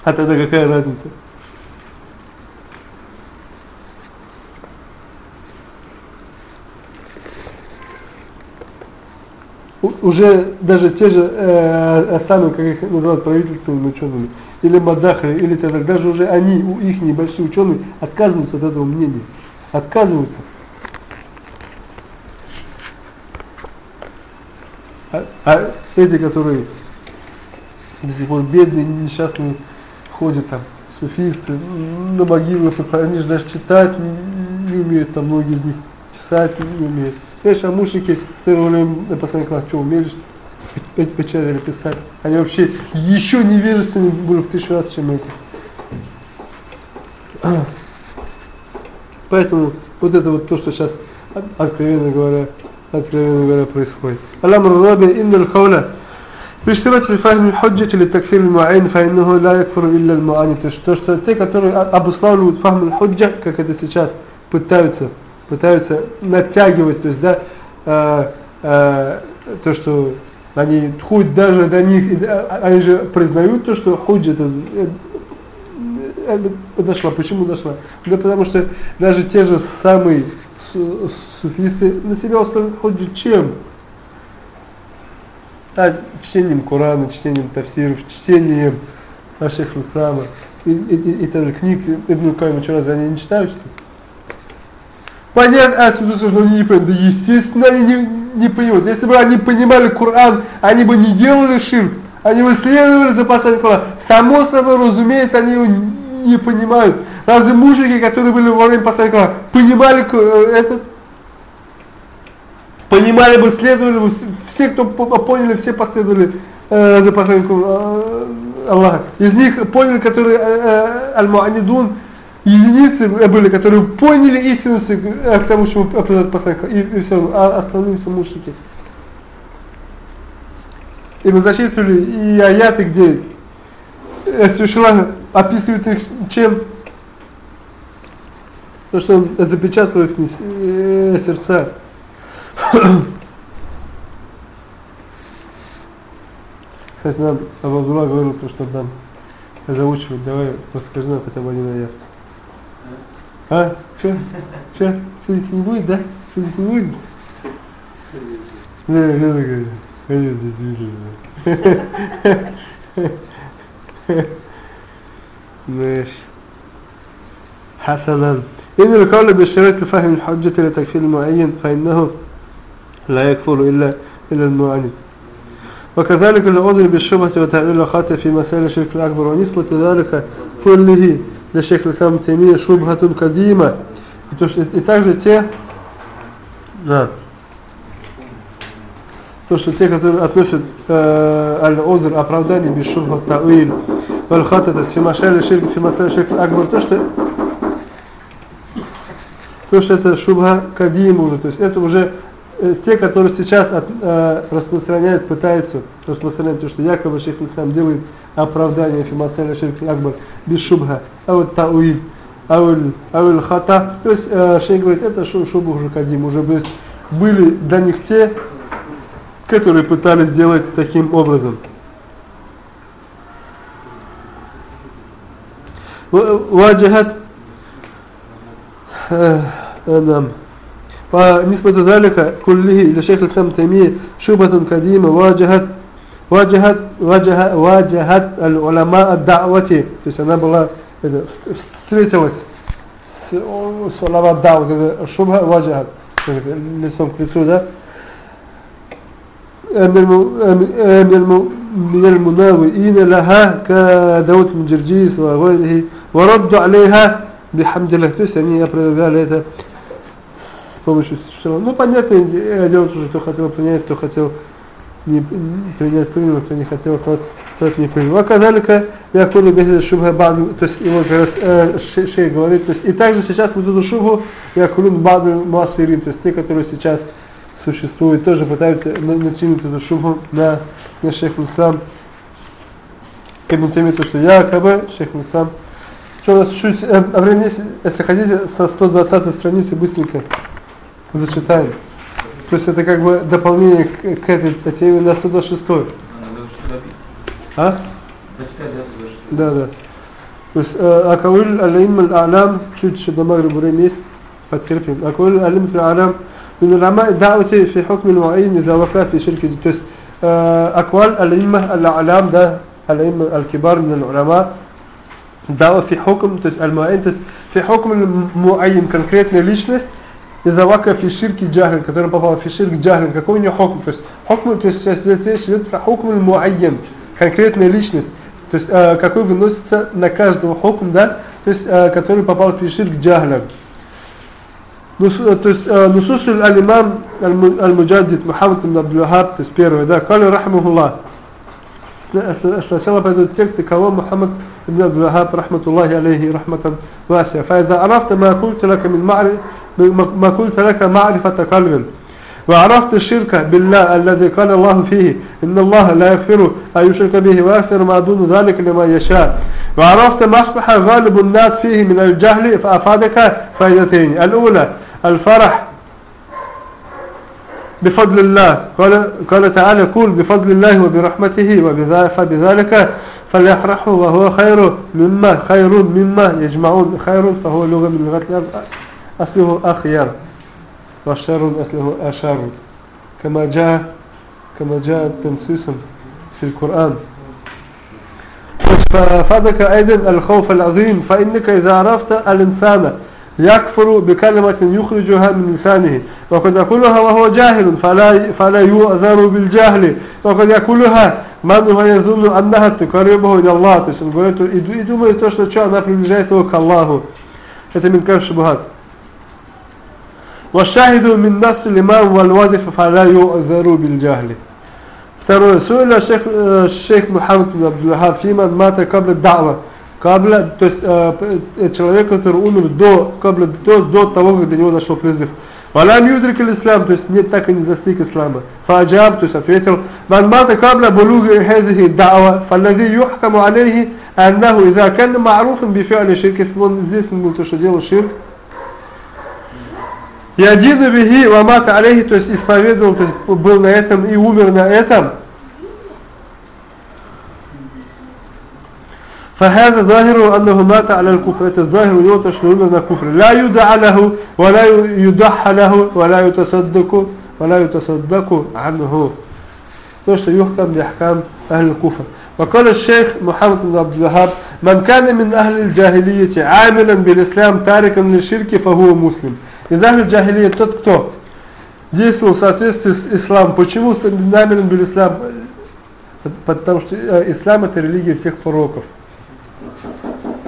А тогда какая разница? уже даже те же э, самые, как их называют правительственными учеными, или Мадахри, или так даже уже они, у их небольшие ученые, отказываются от этого мнения. Отказываются. А, а эти, которые до сих пор бедные, несчастные, ходят там суфисты на могилы, они же даже читать не умеют, там многие из них писать не умеют. Знаешь, а мушики, которые посланник Аллаха, что умели, что печатали, писать, они вообще еще невежественнее были в тысячу раз, чем эти. Поэтому вот это вот то, что сейчас, а, откровенно говоря, откровенно говоря, происходит. Аллах Раби, инна хауля Бешсират лифахми ходжати или такфир муаин фаиннаху ла якфуру илля Муаин. То, есть, то что те, которые обуславливают фахм худжа, как это сейчас пытаются, пытаются натягивать, то есть, да, э, э, то, что они хоть даже до них, они же признают то, что худжа это, дошла. Почему дошла? Да потому что даже те же самые суфисты на себя установят худжу чем? А, чтением Корана, чтением Тавсиров, чтением наших Исама и, и, и, и также книг Ибн Кайма, что разве они не читают что Понятно, отсюда, что они не понимают. Да естественно они не, не понимают. Если бы они понимали Коран, они бы не делали ширк. Они бы следовали за посланием Корана. Само собой, разумеется, они его не понимают. Разве мужики, которые были во время посланника, понимали э, этот? Понимали бы, следовали бы, все, кто поняли, все последовали э, за посланником э, Аллаха. Из них поняли, которые э, э, аль-муанидун, единицы были, которые поняли истину э, к тому, что определяет посланник, и, и все, а остальные все мужики. И мы зачитывали и аяты, где Всевышний описывает их чем? То, что он запечатал их э, сердца. Кстати, нам Абдулла говорил, то, что нам заучивать, давай расскажи нам хотя бы один аят. А? Че? Че? Физики не будет, да? Физики не будет? Да, Лена говорит. Конечно, действительно. ماشي حسنا إن القول بالشرط لفهم الحجة لتكفير المعين فإنه لا يكفر إلا إلا المعين وكذلك العذر بالشبهة وتعليل الخاطئ في مسائل الشرك الأكبر ونسبة ذلك كله لشيخ الإسلام تيمية شبهة قديمة и также те да, то, что те, которые относят э, аль-узр, оправдание без шубха та'уиль, валь-хата, то есть фимашали ширк, фимасали ширк акбар, то, что то, что это шубха кадим уже, то есть это уже э, те, которые сейчас от, э, распространяют, пытаются распространять то, что якобы шейх сам делает оправдание фимасали ширк акбар без шубха, а вот та'уиль, ауль, ауль хата, то есть э, шейх говорит, это шубха уже кадим, уже были до них те, которые пытались сделать таким образом. واجهت نعم ونسبة ذلك كله إلى شيخ الإسلام تيمية شبهة قديمة واجهت واجهت واجه واجهت العلماء الدعوة то есть она была это, встретилась с, с улама дау это шубха واجهت лицом к лицу да من المناوئين لها كداود بن جرجيس وغيره وردوا عليها بحمد الله то есть они опровергали это Помощью Ну понятно, дело тоже, кто хотел принять, кто хотел не принять принял, кто не хотел, тот, тот не принял. А кадалика якуну без шубха баду, то есть его как раз э, шей говорит, то есть и также сейчас вот эту шубху якулун баду муассирин, то есть те, которые сейчас существует, тоже пытаются начинить эту шубу на, на шейх сам. Ибн Тайми то, что якобы шейх сам. Что у нас чуть, э, а если хотите, со 120 страницы быстренько зачитаем. То есть это как бы дополнение к, к этой теме на 126. А? Да, да. То есть Акауль Алим Аль-Алям, чуть еще до Магриба время есть, потерпим. Акауль Алим Аль-Алям, من العلماء الدعوة في حكم المعين إذا وقع في شرك то есть أقوال الأئمة الأعلام ده الأئمة الكبار من العلماء دعوة في حكم то есть المعين то есть في حكم المعين конкретная личность إذا وقع في شرك جاهل который попал в ширк جاهل какой у него حكم то есть حكم то есть здесь идет про حكم المعين конкретная личность то есть какой выносится на каждого حكم да то есть который попал в ширк جاهلا то есть Нусус аль-Имам аль-Муджаддид Мухаммад ибн Абдул-Вахаб, то есть первый, да, Кали Рахмахуллах. استشار بهذا التكست كلام محمد بن عبد الوهاب رحمة الله عليه رحمة واسعة. فإذا عرفت ما قلت لك من معرفة ما قلت لك معرفة قلب. وعرفت الشرك بالله الذي قال الله فيه إن الله لا يغفر أن يشرك به ويغفر ما دون ذلك لمن يشاء. وعرفت ما أصبح غالب الناس فيه من الجهل فأفادك فائدتين. الأولى الفرح. بفضل الله. قال, قال تعالى قول بفضل الله وبرحمته فبذلك فليفرحوا وهو خير مما خير مما يجمعون. خير فهو لغة من لغة الأرض أصله أخير والشر أصله أشر. كما جاء كما جاء تنصيصا في القرآن. ففادك أيضا الخوف العظيم. فإنك إذا عرفت الإنسان يكفر بكلمة يخرجها من لسانه وقد يقولها وهو جاهل فلا, فلا يؤذر بالجهل وقد يقولها Ман язуну аннаха тукарибаху иля Аллах. То есть он говорит, и, ду- и думает то, что что, она приближает его к Аллаху. Это минкар шубхат. والشاهد من نص الإمام والوظف فلا يؤذر بالجهل Второе. Суэля шейх, э, шейх Мухаммад бин Абдуллахаб Фиман мата кабля дa'ва. Кабля, то есть э, э, человек, который умер до, кабля, до, до того, как до него дошел призыв. Валям юдрик ислам, то есть нет, так и не достиг ислама. Фаджаб, то есть ответил, ман мата кабля булуги хазихи дa'ва, фаллади юхкаму алейхи, аннаху, иза кан ма'руфан бифи'али ширк, если он известен был то, что делал ширк, Ядину бихи вамата алейхи, то есть исповедовал, то есть был на этом и умер на этом. فهذا ظاهر أنه مات على الكفر это ظاهر у него то что умер на куфре لا يدعى له ولا يدح له ولا يتصدق ولا يتصدق عنه то что يحكم بأحكام أهل الكفر وقال الشيخ محمد بن عبد الوهاب من كان من أهل الجاهلية عاملا بالإسلام تاركا للشرك فهو مسلم из أهل الجاهلية тот кто действовал в соответствии с исламом почему намерен был ислам потому что э, ислам это религия всех пророков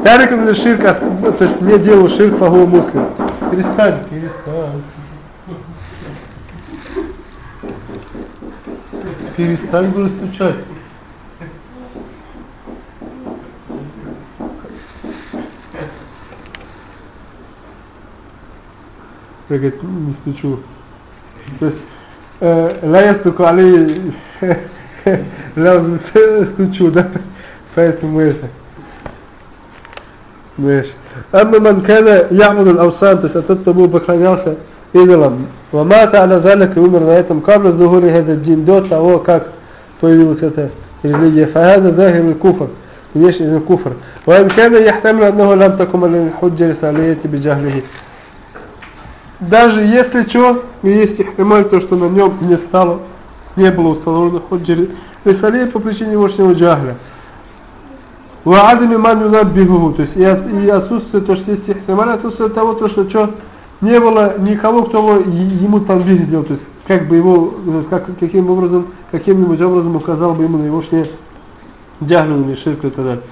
Тарик на ширка, то есть не делал ширк фагу мускул. Перестань, перестань. Перестань было стучать. Я говорит, не стучу. То есть, э, ла я стуку, али, ла стучу, да? Поэтому это. Мышь. Амма манкана ямуду аусан, то есть а тот, кто был поклонялся идолам. Вамата аладалик и умер на этом кабля духури хададдин до того, как появилась эта религия. Фагада дахир куфр. Внешний из куфр. Ван кана яхтамил одного лам такума лин худжа рисалияти. Даже если что, есть ихтималь, то что на нем не стало, не было установлено худжа рисалияти по причине внешнего джагля. وعدم من ينبهه то есть и, и отсутствие то что есть ихтималь отсутствие того то что что не было никого кто бы ему тамбих сделал то есть как бы его то есть как каким образом каким-нибудь образом указал бы ему на его шне джахлю или ширк и так далее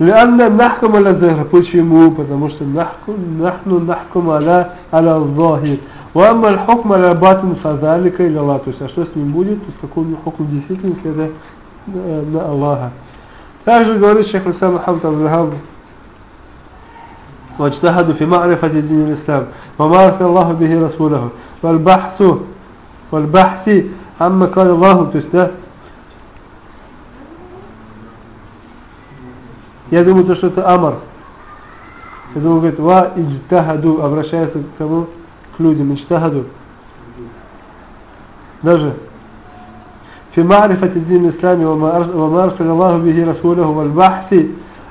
لأن نحكم على الظاهر почему потому что نحكم نحن نحكم على على الظاهر وأما الحكم على الباطن فذلك إلى الله то есть а что с ним будет то есть какой хукм в действительности это на Аллаха также говорит шейх Исlam Мухаммад Абдул واجتهدوا في معرفة دين الإسلام وما أرسل الله به رسوله والبحث والبحث عما قال الله تسده Я думаю, то, что это Амар. Я думаю, говорит, ва иджтахаду, обращается к кому? К людям, иджтахаду. Даже في معرفة الدين الإسلامي وما أرسل الله به رسوله والبحث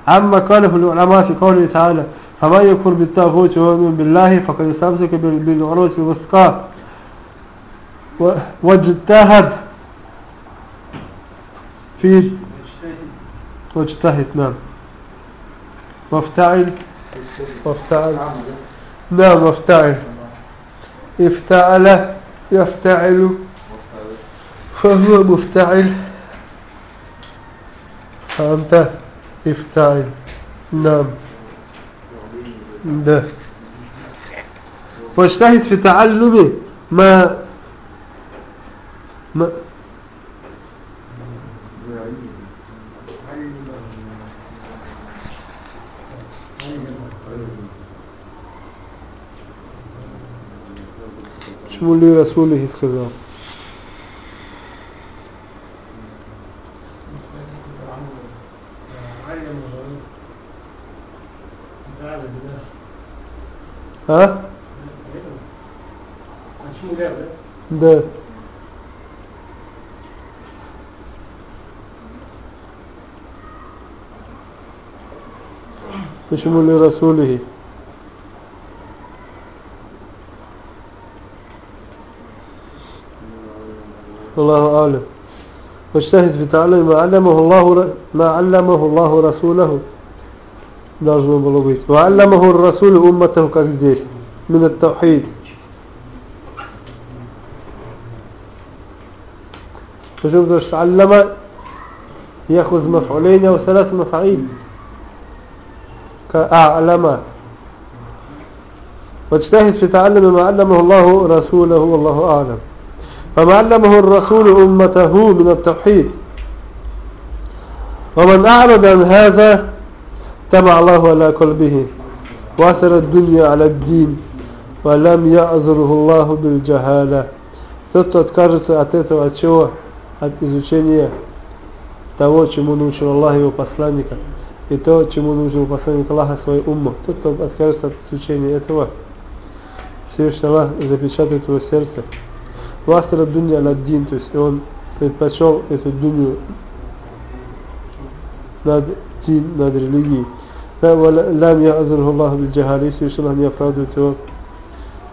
عما قاله العلماء في قوله تعالى فما يكفر بالطاغوت ويؤمن بالله فقد استمسك بالعروة الوثقى واجتهد في واجتهد نعم. وافتعل وافتعل نعم وافتعل. افتعل يفتعل فهو مفتعل. فأنت افتعل. نعم. ده واجتهد في تعلم ما ما شمولي رسوله كذا ها؟ ده. بشمول رسوله الله أعلم. واجتهد في تعلم ما علمه الله ما علمه الله رسوله. должно было быть. وعلمه الرسول أمته как здесь من التوحيد Почему? Потому что аллама يأخذ مفعولين أو ثلاث مفاعيل كأعلم واجتهد في تعلم ما علمه الله رسوله والله أعلم فما علمه الرسول أمته من التوحيد ومن أعرض عن هذا تبع الله على قلبه وأثر الدنيا على الدين ولم يأذره الله بالجهالة Тот, кто откажется от этого, от чего? От изучения того, чему научил Аллах его посланника, и то, чему научил посланник Аллаха свой умму. Тот, кто откажется от изучения этого, Всевышний Аллах запечатает его сердце. Вастра дунья ладдин, то есть он предпочел эту дунью над дин, над религией. Лам я'азруху Аллаху биль джахали, Всевышний Аллах не оправдывает его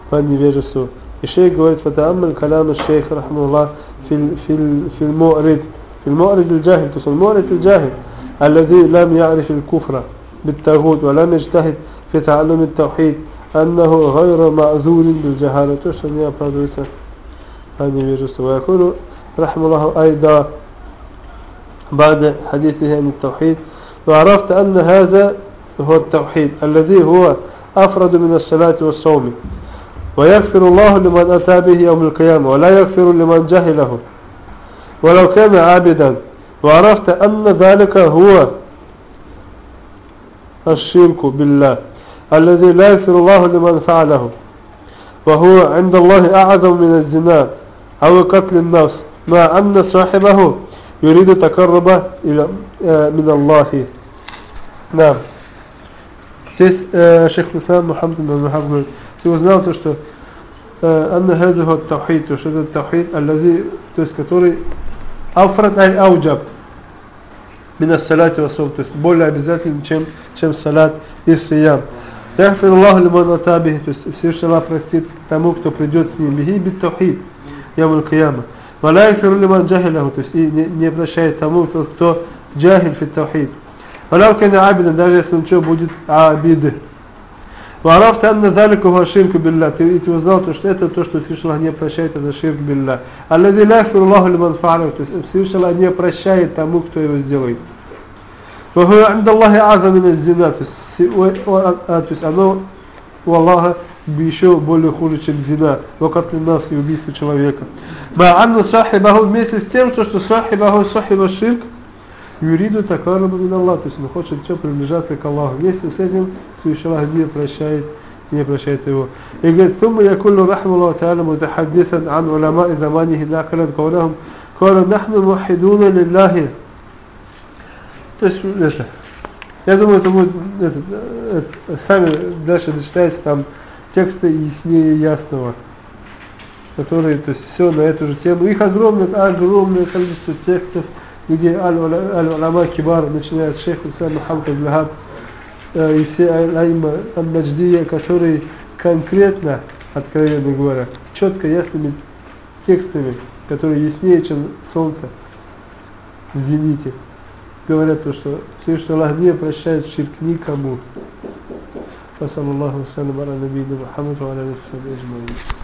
по невежеству. И шейх говорит, фатааммаль калам шейх, рахмуллах, في في في المؤرد في المؤرد الجاهل تصل المؤرد الجاهل الذي لم يعرف الكفر بالتاغوت ولم يجتهد في تعلم التوحيد أنه غير معذور بالجهالة تشن يا برادويتا هذه ويرسل ويقول رحمه الله أيضا بعد حديثه عن التوحيد وعرفت أن هذا هو التوحيد الذي هو أفرد من الصلاة والصوم. ويغفر الله لمن أتى به يوم القيامة ولا يغفر لمن جهله. ولو كان عابدا وعرفت أن ذلك هو الشرك بالله الذي لا يغفر الله لمن فعله. وهو عند الله أعظم من الزنا أو قتل النفس مع أن صاحبه يريد تقرب إلى من الله. نعم. Здесь э, шейх Мусам Мухаммад бин Мухаммад говорит, ты узнал то, что أن هذا هو التوحيد то, что это التوحيد الذي то есть который أفرد أي أوجب من الصلاة والصوم то есть более обязательный чем чем салат и сиям يغفر الله لمن أتى به то есть Всевышний Аллах простит тому кто придет с ним бихи бит таухид يوم القيامة ولا يغفر لمن جهله то есть и не, не прощает тому кто, кто جاهل في التوحيد Валявкина абида, даже если он что, будет обиды. Вараф анна залику ширку билля. Ты, ты узнал, то, что это то, что Всевышний Аллах не прощает, это ширк билля. Аллади ляфир Аллаху лиман фа'алю. То есть Всевышний Аллах не прощает тому, кто его сделает. Ваху анда Аллахи аза мина зина. То есть а, а, оно у Аллаха еще более хуже, чем зина. Вакатли нас и убийство человека. Ма анна сахибаху вместе с тем, что сахибаху сахиба ширк. Юриду такарубу аллах то есть он хочет все приближаться к Аллаху. Вместе с этим Всевышний Аллах не прощает, не прощает его. И говорит, «Сумма якуллу рахмаллаху та'аля мутахаддисан ан уламаи заманихи накаран каунахум, кала нахну мухидуна лиллахи». То есть, это, я думаю, это будет, это, это, сами дальше дочитаете там тексты яснее ясного которые, то есть все на эту же тему. Их огромное, огромное количество текстов, где аль-Улама Кибар, начиная от шейха Исам Мухаммад Абдулхаб и все аль-Айма Ан-Надждия, которые конкретно, откровенно говоря, четко ясными текстами, которые яснее, чем солнце в зените, говорят то, что Всевышний Аллах не прощает ширк никому. وصلى الله وسلم على نبينا محمد وعلى اله وصحبه اجمعين